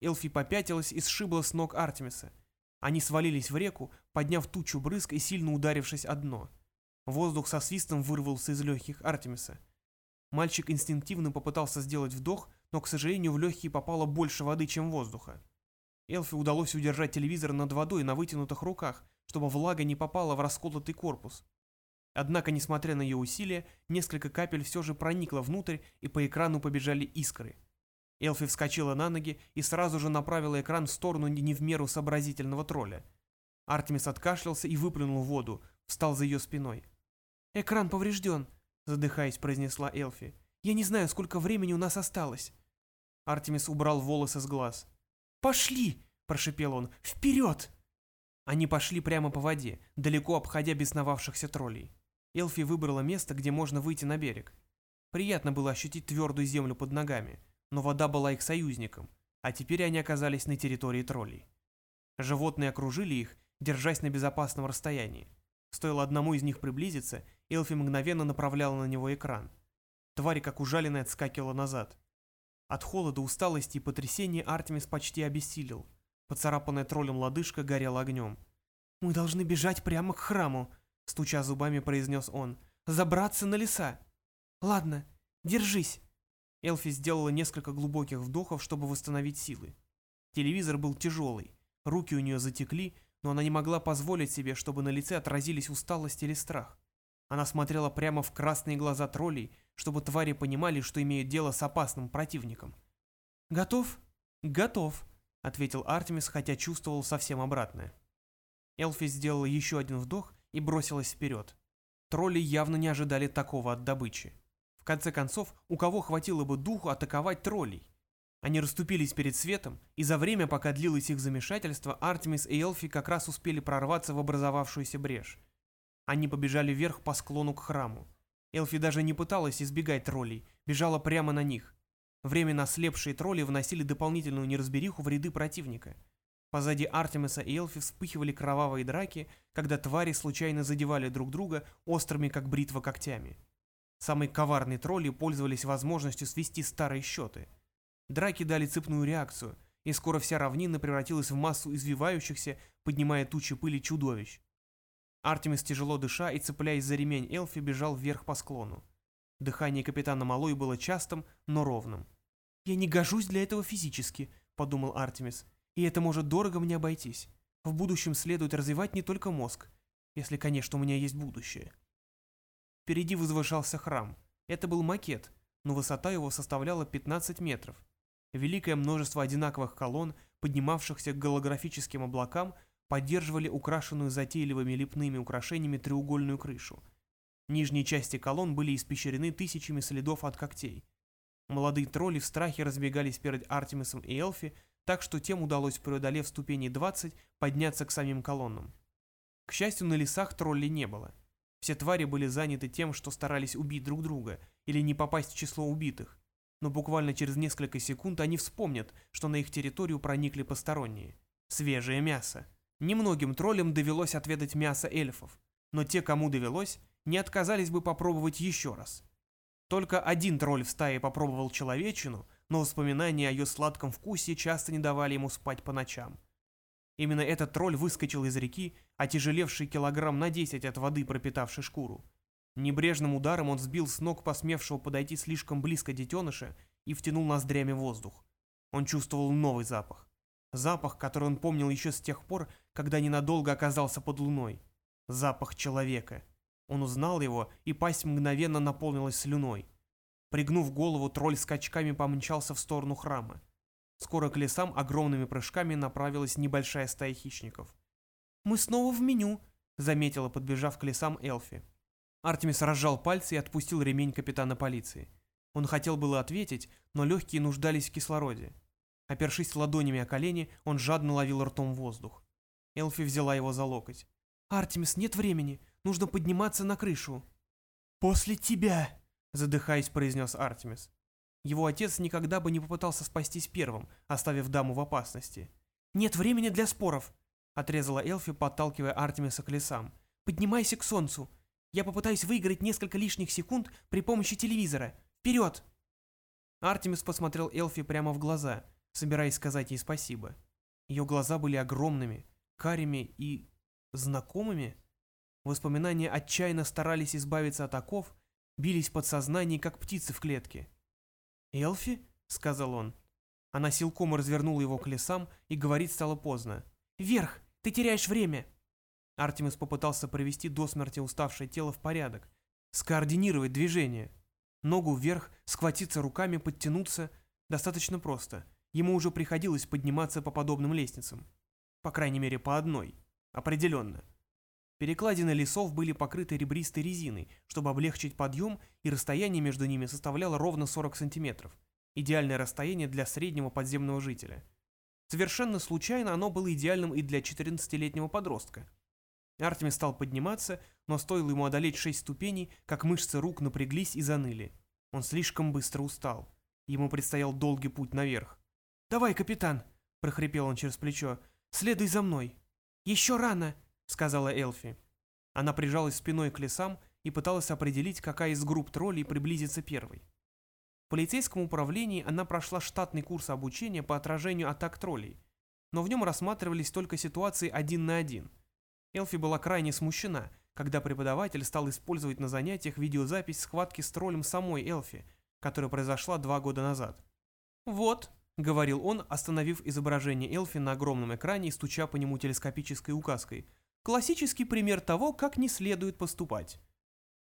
Элфи попятилась и сшибла с ног Артемиса. Они свалились в реку, подняв тучу брызг и сильно ударившись о дно. Воздух со свистом вырвался из легких Артемиса. Мальчик инстинктивно попытался сделать вдох, но, к сожалению, в легкие попало больше воды, чем воздуха. Элфи удалось удержать телевизор над водой на вытянутых руках, чтобы влага не попала в расколотый корпус. Однако, несмотря на ее усилия, несколько капель все же проникло внутрь, и по экрану побежали искры. Элфи вскочила на ноги и сразу же направила экран в сторону не в меру сообразительного тролля. Артемис откашлялся и выплюнул воду, встал за ее спиной. «Экран поврежден», — задыхаясь, произнесла Элфи. «Я не знаю, сколько времени у нас осталось». Артемис убрал волосы с глаз. «Пошли!» – прошипел он. «Вперед!» Они пошли прямо по воде, далеко обходя бесновавшихся троллей. Элфи выбрала место, где можно выйти на берег. Приятно было ощутить твердую землю под ногами, но вода была их союзником, а теперь они оказались на территории троллей. Животные окружили их, держась на безопасном расстоянии. Стоило одному из них приблизиться, Элфи мгновенно направляла на него экран. Тварь, как ужаленная, отскакивала назад. От холода, усталости и потрясения Артемис почти обессилел. Поцарапанная троллем лодыжка горела огнем. «Мы должны бежать прямо к храму», — стуча зубами произнес он. «Забраться на леса». «Ладно, держись». Элфи сделала несколько глубоких вдохов, чтобы восстановить силы. Телевизор был тяжелый, руки у нее затекли, но она не могла позволить себе, чтобы на лице отразились усталость или страх. Она смотрела прямо в красные глаза троллей, чтобы твари понимали, что имеют дело с опасным противником. «Готов?» «Готов», — ответил Артемис, хотя чувствовал совсем обратное. Элфи сделала еще один вдох и бросилась вперед. Тролли явно не ожидали такого от добычи. В конце концов, у кого хватило бы духу атаковать троллей? Они расступились перед светом, и за время, пока длилось их замешательство, Артемис и Элфи как раз успели прорваться в образовавшуюся брешь. Они побежали вверх по склону к храму. Элфи даже не пыталась избегать троллей, бежала прямо на них. Временно ослепшие тролли вносили дополнительную неразбериху в ряды противника. Позади Артемиса и Элфи вспыхивали кровавые драки, когда твари случайно задевали друг друга острыми, как бритва, когтями. Самые коварные тролли пользовались возможностью свести старые счеты. Драки дали цепную реакцию, и скоро вся равнина превратилась в массу извивающихся, поднимая тучи пыли чудовищ. Артемис, тяжело дыша и цепляясь за ремень Элфи, бежал вверх по склону. Дыхание капитана Малой было частым, но ровным. «Я не гожусь для этого физически», — подумал Артемис. «И это может дорого мне обойтись. В будущем следует развивать не только мозг, если, конечно, у меня есть будущее». Впереди возвышался храм. Это был макет, но высота его составляла 15 метров. Великое множество одинаковых колонн, поднимавшихся к голографическим облакам, поддерживали украшенную затейливыми лепными украшениями треугольную крышу. Нижние части колонн были испещрены тысячами следов от когтей. Молодые тролли в страхе разбегались перед Артемисом и Элфи, так что тем удалось, преодолев ступеней 20, подняться к самим колоннам. К счастью, на лесах троллей не было. Все твари были заняты тем, что старались убить друг друга или не попасть в число убитых, но буквально через несколько секунд они вспомнят, что на их территорию проникли посторонние. Свежее мясо. Немногим троллям довелось отведать мясо эльфов, но те, кому довелось, не отказались бы попробовать еще раз. Только один тролль в стае попробовал человечину, но воспоминания о ее сладком вкусе часто не давали ему спать по ночам. Именно этот тролль выскочил из реки, отяжелевший килограмм на 10 от воды, пропитавшей шкуру. Небрежным ударом он сбил с ног посмевшего подойти слишком близко детеныша и втянул ноздрями воздух. Он чувствовал новый запах. Запах, который он помнил еще с тех пор, когда ненадолго оказался под луной. Запах человека. Он узнал его, и пасть мгновенно наполнилась слюной. Пригнув голову, тролль скачками помчался в сторону храма. Скоро к лесам огромными прыжками направилась небольшая стая хищников. «Мы снова в меню», — заметила, подбежав к лесам Элфи. Артемис разжал пальцы и отпустил ремень капитана полиции. Он хотел было ответить, но легкие нуждались в кислороде. Опершись ладонями о колени, он жадно ловил ртом воздух. Элфи взяла его за локоть. «Артемис, нет времени. Нужно подниматься на крышу». «После тебя», — задыхаясь, произнес Артемис. Его отец никогда бы не попытался спастись первым, оставив даму в опасности. «Нет времени для споров», — отрезала Элфи, подталкивая Артемиса к лесам. «Поднимайся к солнцу. Я попытаюсь выиграть несколько лишних секунд при помощи телевизора. Вперед!» Артемис посмотрел Элфи прямо в глаза, собираясь сказать ей спасибо. Ее глаза были огромными, карими и... знакомыми. Воспоминания отчаянно старались избавиться от оков, бились в подсознании, как птицы в клетке. «Элфи?» — сказал он. Она силком развернула его к лесам, и говорить стало поздно. «Вверх! Ты теряешь время!» Артемис попытался привести до смерти уставшее тело в порядок, скоординировать движение. Ногу вверх, схватиться руками, подтянуться. Достаточно просто. Ему уже приходилось подниматься по подобным лестницам. По крайней мере, по одной. Определенно. Перекладины лесов были покрыты ребристой резиной, чтобы облегчить подъем, и расстояние между ними составляло ровно 40 сантиметров. Идеальное расстояние для среднего подземного жителя. Совершенно случайно оно было идеальным и для 14-летнего подростка. Артемис стал подниматься, но стоило ему одолеть шесть ступеней, как мышцы рук напряглись и заныли. Он слишком быстро устал. Ему предстоял долгий путь наверх. «Давай, капитан!» – прохрипел он через плечо. «Следуй за мной!» «Еще рано!» сказала Элфи. Она прижалась спиной к лесам и пыталась определить, какая из групп троллей приблизится первой. В полицейском управлении она прошла штатный курс обучения по отражению атак троллей, но в нем рассматривались только ситуации один на один. Элфи была крайне смущена, когда преподаватель стал использовать на занятиях видеозапись схватки с троллем самой Элфи, которая произошла два года назад. «Вот», — говорил он, остановив изображение Элфи на огромном экране и стуча по нему телескопической указкой — Классический пример того, как не следует поступать.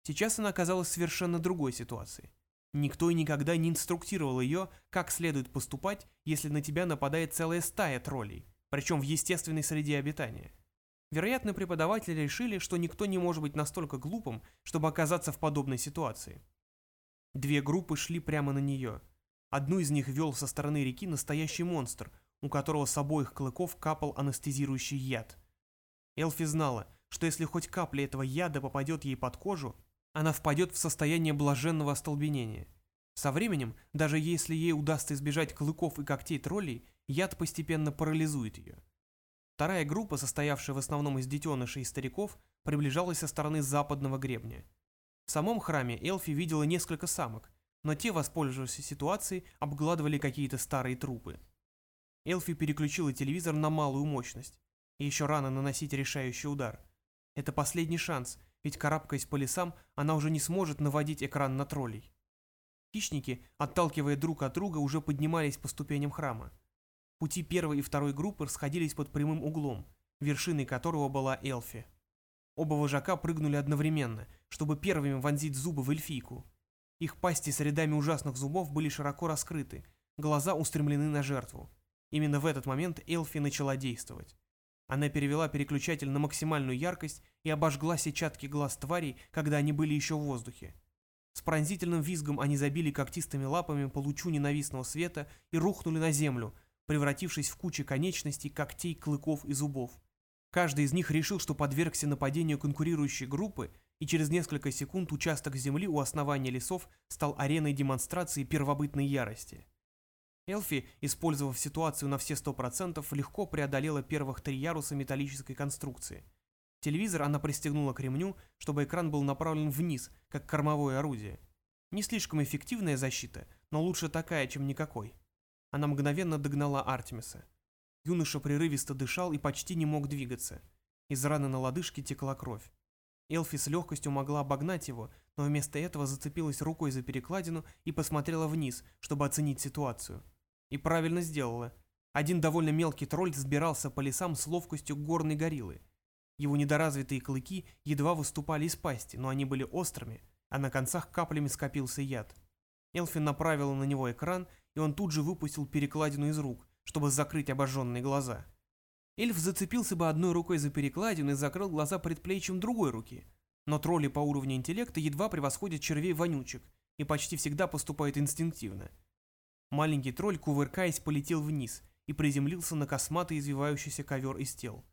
Сейчас она оказалась в совершенно другой ситуации. Никто и никогда не инструктировал ее, как следует поступать, если на тебя нападает целая стая троллей, причем в естественной среде обитания. Вероятно, преподаватели решили, что никто не может быть настолько глупым, чтобы оказаться в подобной ситуации. Две группы шли прямо на нее. Одну из них вел со стороны реки настоящий монстр, у которого с обоих клыков капал анестезирующий яд – Элфи знала, что если хоть капля этого яда попадет ей под кожу, она впадет в состояние блаженного остолбенения. Со временем, даже если ей удастся избежать клыков и когтей троллей, яд постепенно парализует ее. Вторая группа, состоявшая в основном из детенышей и стариков, приближалась со стороны западного гребня. В самом храме Элфи видела несколько самок, но те, воспользовавшись ситуацией, обгладывали какие-то старые трупы. Элфи переключила телевизор на малую мощность. И еще рано наносить решающий удар. Это последний шанс, ведь карабкаясь по лесам, она уже не сможет наводить экран на троллей. Хищники, отталкивая друг от друга, уже поднимались по ступеням храма. Пути первой и второй группы расходились под прямым углом, вершиной которого была Элфи. Оба вожака прыгнули одновременно, чтобы первыми вонзить зубы в эльфийку. Их пасти с рядами ужасных зубов были широко раскрыты, глаза устремлены на жертву. Именно в этот момент Элфи начала действовать. Она перевела переключатель на максимальную яркость и обожгла сетчатки глаз тварей, когда они были еще в воздухе. С пронзительным визгом они забили когтистыми лапами по лучу ненавистного света и рухнули на землю, превратившись в кучи конечностей, когтей, клыков и зубов. Каждый из них решил, что подвергся нападению конкурирующей группы, и через несколько секунд участок земли у основания лесов стал ареной демонстрации первобытной ярости. Элфи, использовав ситуацию на все 100%, легко преодолела первых три яруса металлической конструкции. Телевизор она пристегнула к ремню, чтобы экран был направлен вниз, как кормовое орудие. Не слишком эффективная защита, но лучше такая, чем никакой. Она мгновенно догнала Артемиса. Юноша прерывисто дышал и почти не мог двигаться. Из раны на лодыжке текла кровь. Элфи с легкостью могла обогнать его, но вместо этого зацепилась рукой за перекладину и посмотрела вниз, чтобы оценить ситуацию. И правильно сделала. Один довольно мелкий тролль взбирался по лесам с ловкостью горной гориллы. Его недоразвитые клыки едва выступали из пасти, но они были острыми, а на концах каплями скопился яд. Элфи направила на него экран, и он тут же выпустил перекладину из рук, чтобы закрыть обожженные глаза. Эльф зацепился бы одной рукой за перекладину и закрыл глаза предплечьем другой руки. Но тролли по уровню интеллекта едва превосходят червей-вонючек и почти всегда поступают инстинктивно. Маленький тролль, кувыркаясь, полетел вниз и приземлился на косматый извивающийся ковер из тел.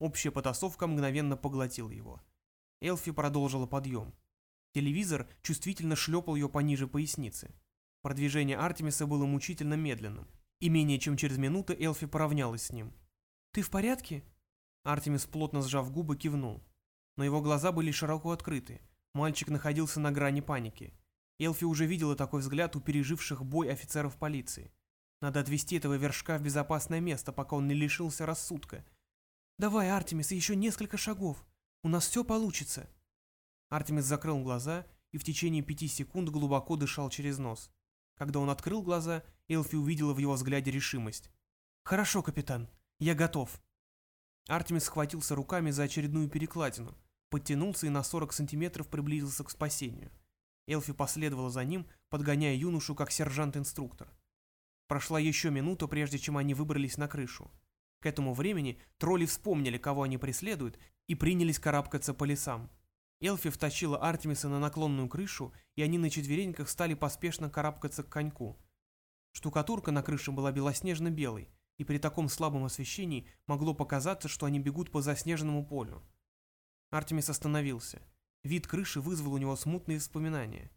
Общая потасовка мгновенно поглотила его. Элфи продолжила подъем. Телевизор чувствительно шлепал ее пониже поясницы. Продвижение Артемиса было мучительно медленным, и менее чем через минуту Элфи поравнялась с ним. «Ты в порядке?» Артемис, плотно сжав губы, кивнул. Но его глаза были широко открыты. Мальчик находился на грани паники. Элфи уже видела такой взгляд у переживших бой офицеров полиции. Надо отвезти этого вершка в безопасное место, пока он не лишился рассудка. «Давай, Артемис, еще несколько шагов. У нас все получится». Артемис закрыл глаза и в течение пяти секунд глубоко дышал через нос. Когда он открыл глаза, Элфи увидела в его взгляде решимость. «Хорошо, капитан. Я готов». Артемис схватился руками за очередную перекладину, подтянулся и на 40 сантиметров приблизился к спасению. Элфи последовала за ним, подгоняя юношу как сержант-инструктор. Прошла еще минута, прежде чем они выбрались на крышу. К этому времени тролли вспомнили, кого они преследуют, и принялись карабкаться по лесам. Элфи втащила Артемиса на наклонную крышу, и они на четвереньках стали поспешно карабкаться к коньку. Штукатурка на крыше была белоснежно-белой, и при таком слабом освещении могло показаться, что они бегут по заснеженному полю. Артемис остановился. Вид крыши вызвал у него смутные воспоминания.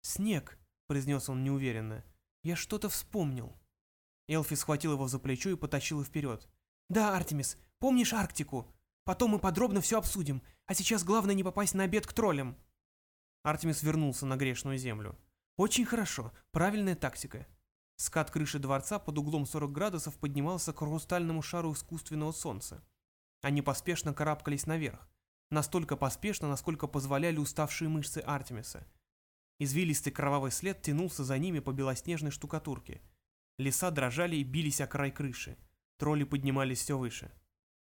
«Снег», — произнес он неуверенно. «Я что-то вспомнил». Элфи схватил его за плечо и потащила вперед. «Да, Артемис, помнишь Арктику? Потом мы подробно все обсудим, а сейчас главное не попасть на обед к троллям». Артемис вернулся на грешную землю. «Очень хорошо, правильная тактика. Скат крыши дворца под углом 40 градусов поднимался к хрустальному шару искусственного солнца. Они поспешно карабкались наверх. Настолько поспешно, насколько позволяли уставшие мышцы Артемиса. Извилистый кровавый след тянулся за ними по белоснежной штукатурке. Леса дрожали и бились о край крыши. Тролли поднимались все выше.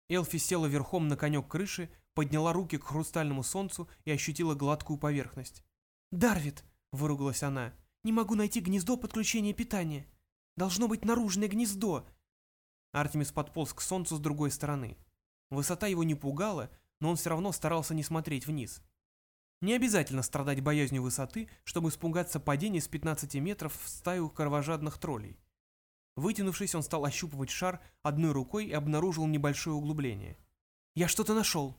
Элфи села верхом на конек крыши, подняла руки к хрустальному солнцу и ощутила гладкую поверхность. «Дарвит!» — выругалась она. Не могу найти гнездо подключения питания. Должно быть наружное гнездо. Артемис подполз к солнцу с другой стороны. Высота его не пугала, но он все равно старался не смотреть вниз. Не обязательно страдать боязнью высоты, чтобы испугаться падения с 15 метров в стаю кровожадных троллей. Вытянувшись, он стал ощупывать шар одной рукой и обнаружил небольшое углубление. «Я что-то нашел!»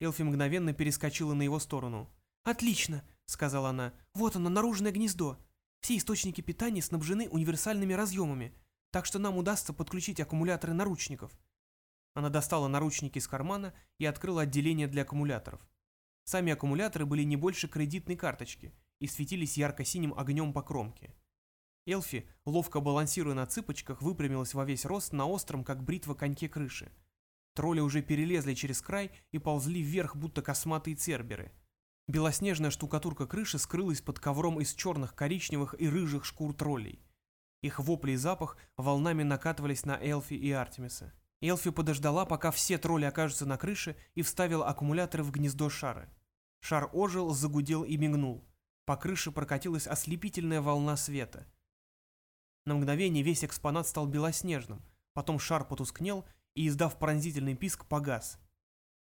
Элфи мгновенно перескочила на его сторону. «Отлично!» — сказала она. «Вот оно, наружное гнездо. Все источники питания снабжены универсальными разъемами, так что нам удастся подключить аккумуляторы наручников. Она достала наручники из кармана и открыла отделение для аккумуляторов. Сами аккумуляторы были не больше кредитной карточки и светились ярко-синим огнем по кромке. Элфи, ловко балансируя на цыпочках, выпрямилась во весь рост на остром, как бритва, коньке крыши. Тролли уже перелезли через край и ползли вверх, будто косматые церберы – Белоснежная штукатурка крыши скрылась под ковром из черных, коричневых и рыжих шкур троллей. Их вопли и запах волнами накатывались на Элфи и Артемиса. Элфи подождала, пока все тролли окажутся на крыше, и вставила аккумуляторы в гнездо шара. Шар ожил, загудел и мигнул. По крыше прокатилась ослепительная волна света. На мгновение весь экспонат стал белоснежным, потом шар потускнел и, издав пронзительный писк, погас.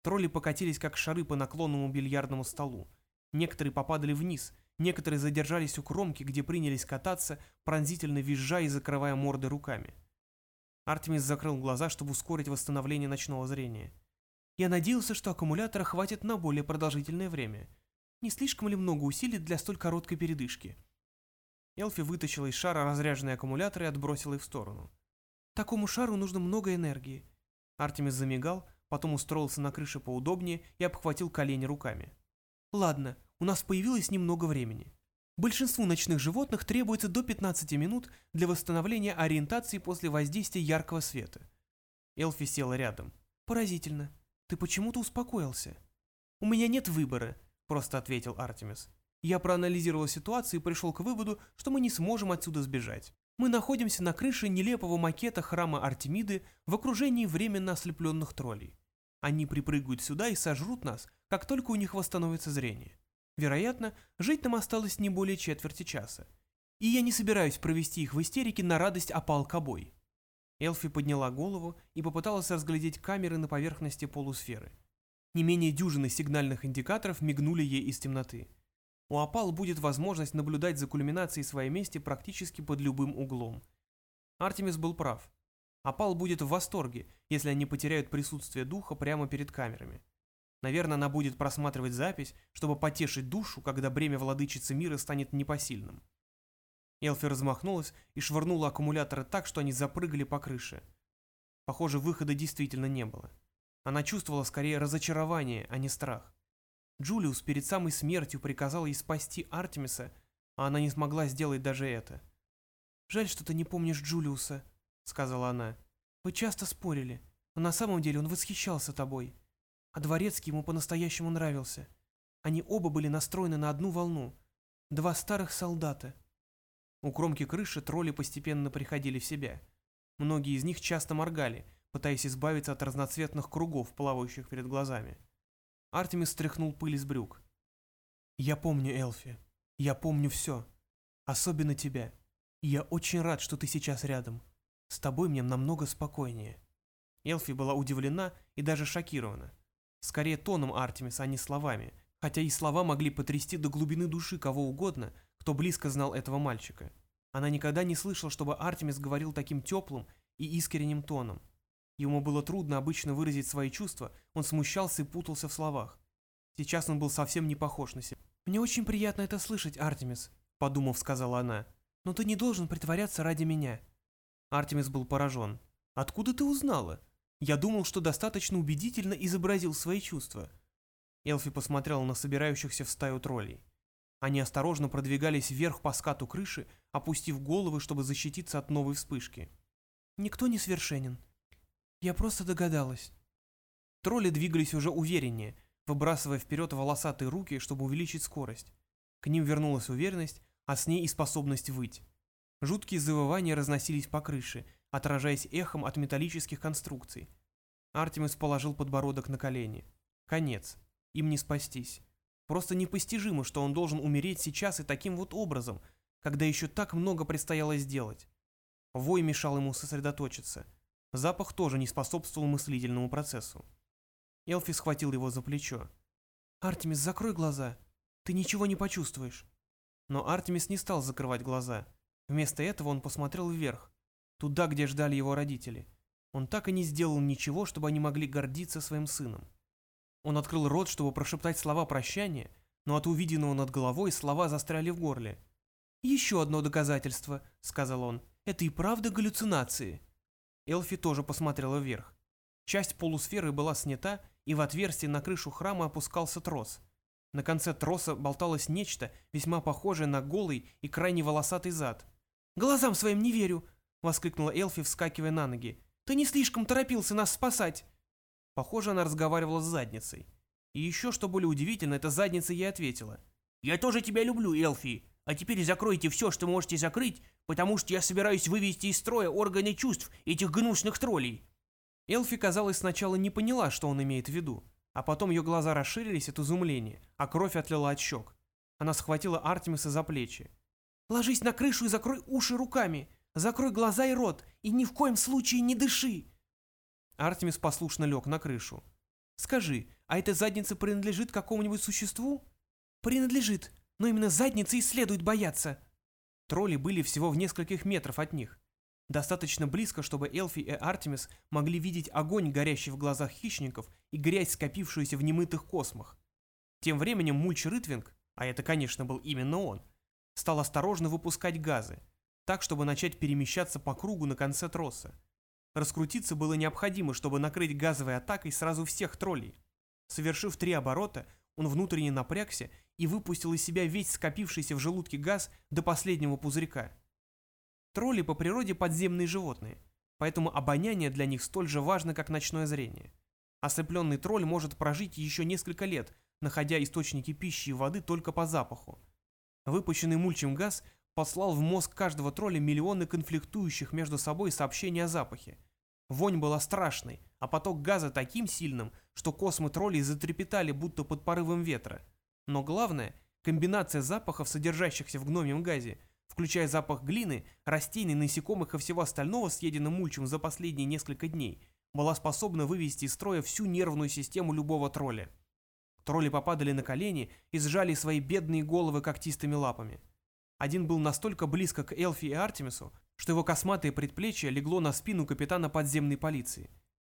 Тролли покатились как шары по наклонному бильярдному столу. Некоторые попадали вниз, некоторые задержались у кромки, где принялись кататься, пронзительно визжа и закрывая морды руками. Артемис закрыл глаза, чтобы ускорить восстановление ночного зрения. «Я надеялся, что аккумулятора хватит на более продолжительное время. Не слишком ли много усилий для столь короткой передышки?» Элфи вытащила из шара разряженный аккумулятор и отбросила их в сторону. «Такому шару нужно много энергии». Артемис замигал, потом устроился на крыше поудобнее и обхватил колени руками. «Ладно, у нас появилось немного времени. Большинству ночных животных требуется до 15 минут для восстановления ориентации после воздействия яркого света. Элфи села рядом. Поразительно. Ты почему-то успокоился. «У меня нет выбора», — просто ответил Артемис. «Я проанализировал ситуацию и пришел к выводу, что мы не сможем отсюда сбежать. Мы находимся на крыше нелепого макета храма Артемиды в окружении временно ослепленных троллей. Они припрыгают сюда и сожрут нас, как только у них восстановится зрение. Вероятно, жить нам осталось не более четверти часа. И я не собираюсь провести их в истерике на радость опал кобой. Элфи подняла голову и попыталась разглядеть камеры на поверхности полусферы. Не менее дюжины сигнальных индикаторов мигнули ей из темноты. У опал будет возможность наблюдать за кульминацией своей мести практически под любым углом. Артемис был прав. Опал будет в восторге, если они потеряют присутствие духа прямо перед камерами. Наверное, она будет просматривать запись, чтобы потешить душу, когда бремя владычицы мира станет непосильным. Элфи размахнулась и швырнула аккумуляторы так, что они запрыгали по крыше. Похоже, выхода действительно не было. Она чувствовала скорее разочарование, а не страх. Джулиус перед самой смертью приказал ей спасти Артемиса, а она не смогла сделать даже это. «Жаль, что ты не помнишь Джулиуса», — сказала она. «Вы часто спорили, но на самом деле он восхищался тобой. А Дворецкий ему по-настоящему нравился. Они оба были настроены на одну волну. Два старых солдата. У кромки крыши тролли постепенно приходили в себя. Многие из них часто моргали, пытаясь избавиться от разноцветных кругов, плавающих перед глазами. Артемис стряхнул пыль из брюк. «Я помню, Элфи. Я помню все. Особенно тебя. И я очень рад, что ты сейчас рядом. С тобой мне намного спокойнее». Элфи была удивлена и даже шокирована. Скорее тоном Артемиса, а не словами, хотя и слова могли потрясти до глубины души кого угодно, кто близко знал этого мальчика. Она никогда не слышала, чтобы Артемис говорил таким теплым и искренним тоном. Ему было трудно обычно выразить свои чувства, он смущался и путался в словах. Сейчас он был совсем не похож на себя. «Мне очень приятно это слышать, Артемис», — подумав, сказала она. «Но ты не должен притворяться ради меня». Артемис был поражен. «Откуда ты узнала? Я думал, что достаточно убедительно изобразил свои чувства». Элфи посмотрела на собирающихся в стаю троллей. Они осторожно продвигались вверх по скату крыши, опустив головы, чтобы защититься от новой вспышки. «Никто не совершенен. Я просто догадалась». Тролли двигались уже увереннее, выбрасывая вперед волосатые руки, чтобы увеличить скорость. К ним вернулась уверенность, а с ней и способность выть. Жуткие завывания разносились по крыше, отражаясь эхом от металлических конструкций. Артемис положил подбородок на колени. Конец. Им не спастись. Просто непостижимо, что он должен умереть сейчас и таким вот образом, когда еще так много предстояло сделать. Вой мешал ему сосредоточиться. Запах тоже не способствовал мыслительному процессу. Элфи схватил его за плечо. «Артемис, закрой глаза. Ты ничего не почувствуешь». Но Артемис не стал закрывать глаза. Вместо этого он посмотрел вверх, туда, где ждали его родители. Он так и не сделал ничего, чтобы они могли гордиться своим сыном. Он открыл рот, чтобы прошептать слова прощания, но от увиденного над головой слова застряли в горле. «Еще одно доказательство», — сказал он. «Это и правда галлюцинации». Элфи тоже посмотрела вверх. Часть полусферы была снята, и в отверстие на крышу храма опускался трос. На конце троса болталось нечто, весьма похожее на голый и крайне волосатый зад. «Глазам своим не верю!» — воскликнула Элфи, вскакивая на ноги. «Ты не слишком торопился нас спасать!» Похоже, она разговаривала с задницей. И еще, что более удивительно, эта задница ей ответила. «Я тоже тебя люблю, Элфи. А теперь закройте все, что можете закрыть, потому что я собираюсь вывести из строя органы чувств этих гнусных троллей». Элфи, казалось, сначала не поняла, что он имеет в виду, а потом ее глаза расширились от изумления, а кровь отлила от щек. Она схватила Артемиса за плечи. «Ложись на крышу и закрой уши руками. Закрой глаза и рот, и ни в коем случае не дыши!» Артемис послушно лег на крышу. «Скажи, а эта задница принадлежит какому-нибудь существу?» «Принадлежит, но именно задницы и следует бояться». Тролли были всего в нескольких метров от них. Достаточно близко, чтобы Элфи и Артемис могли видеть огонь, горящий в глазах хищников, и грязь, скопившуюся в немытых космах. Тем временем Мульч Рытвинг, а это, конечно, был именно он, стал осторожно выпускать газы, так, чтобы начать перемещаться по кругу на конце троса. Раскрутиться было необходимо, чтобы накрыть газовой атакой сразу всех троллей. Совершив три оборота, он внутренне напрягся и выпустил из себя весь скопившийся в желудке газ до последнего пузырька. Тролли по природе подземные животные. поэтому обоняние для них столь же важно, как ночное зрение. Ослепленный тролль может прожить еще несколько лет, находя источники пищи и воды только по запаху. Выпущенный мульчем газ послал в мозг каждого тролля миллионы конфликтующих между собой сообщений о запахе. Вонь была страшной, а поток газа таким сильным, что космы троллей затрепетали будто под порывом ветра. Но главное, комбинация запахов, содержащихся в гномьем газе, включая запах глины, растений, насекомых и всего остального, съеденным мульчем за последние несколько дней, была способна вывести из строя всю нервную систему любого тролля. Тролли попадали на колени и сжали свои бедные головы когтистыми лапами. Один был настолько близко к Элфи и Артемису, что его косматое предплечье легло на спину капитана подземной полиции.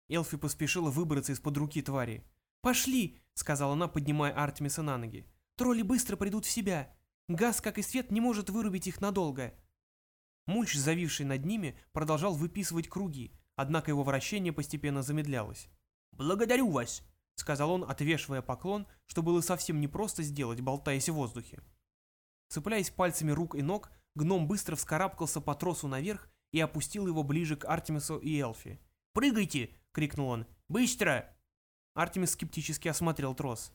Элфи поспешила выбраться из-под руки твари. «Пошли!» — сказала она, поднимая Артемиса на ноги. «Тролли быстро придут в себя. Газ, как и свет, не может вырубить их надолго». Мульч, завивший над ними, продолжал выписывать круги, однако его вращение постепенно замедлялось. «Благодарю вас!» — сказал он, отвешивая поклон, что было совсем непросто сделать, болтаясь в воздухе. Цепляясь пальцами рук и ног, гном быстро вскарабкался по тросу наверх и опустил его ближе к Артемису и Элфи. «Прыгайте!» — крикнул он. «Быстро!» Артемис скептически осмотрел трос.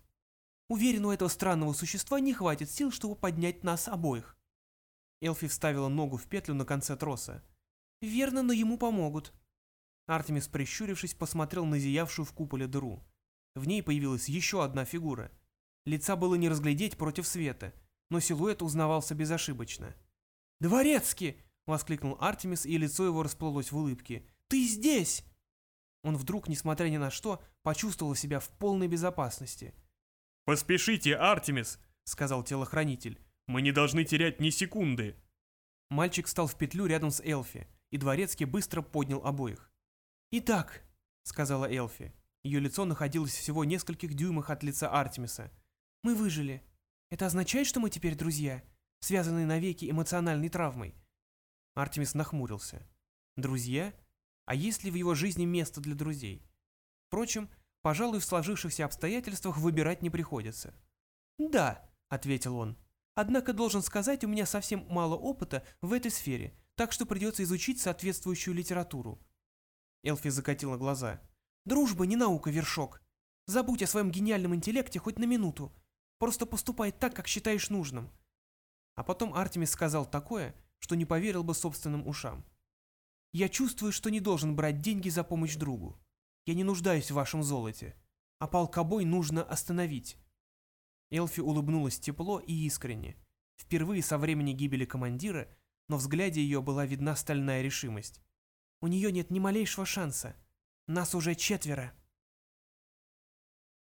«Уверен, у этого странного существа не хватит сил, чтобы поднять нас обоих». Элфи вставила ногу в петлю на конце троса. «Верно, но ему помогут». Артемис, прищурившись, посмотрел на зиявшую в куполе дыру. В ней появилась еще одна фигура. Лица было не разглядеть против света, но силуэт узнавался безошибочно. «Дворецкий!» — воскликнул Артемис, и лицо его расплылось в улыбке. «Ты здесь!» Он вдруг, несмотря ни на что, почувствовал себя в полной безопасности. «Поспешите, Артемис!» — сказал телохранитель. «Мы не должны терять ни секунды!» Мальчик встал в петлю рядом с Элфи, и Дворецкий быстро поднял обоих. «Итак», — сказала Элфи. Ее лицо находилось всего в нескольких дюймах от лица Артемиса. «Мы выжили. Это означает, что мы теперь друзья, связанные навеки эмоциональной травмой?» Артемис нахмурился. «Друзья? А есть ли в его жизни место для друзей?» Впрочем, пожалуй, в сложившихся обстоятельствах выбирать не приходится. «Да», — ответил он. «Однако, должен сказать, у меня совсем мало опыта в этой сфере, так что придется изучить соответствующую литературу». Элфи закатила глаза. «Дружба не наука, вершок. Забудь о своем гениальном интеллекте хоть на минуту. Просто поступай так, как считаешь нужным». А потом Артемис сказал такое, что не поверил бы собственным ушам. «Я чувствую, что не должен брать деньги за помощь другу. Я не нуждаюсь в вашем золоте. А полкобой нужно остановить». Элфи улыбнулась тепло и искренне. Впервые со времени гибели командира, но в взгляде ее была видна стальная решимость. «У нее нет ни малейшего шанса. Нас уже четверо».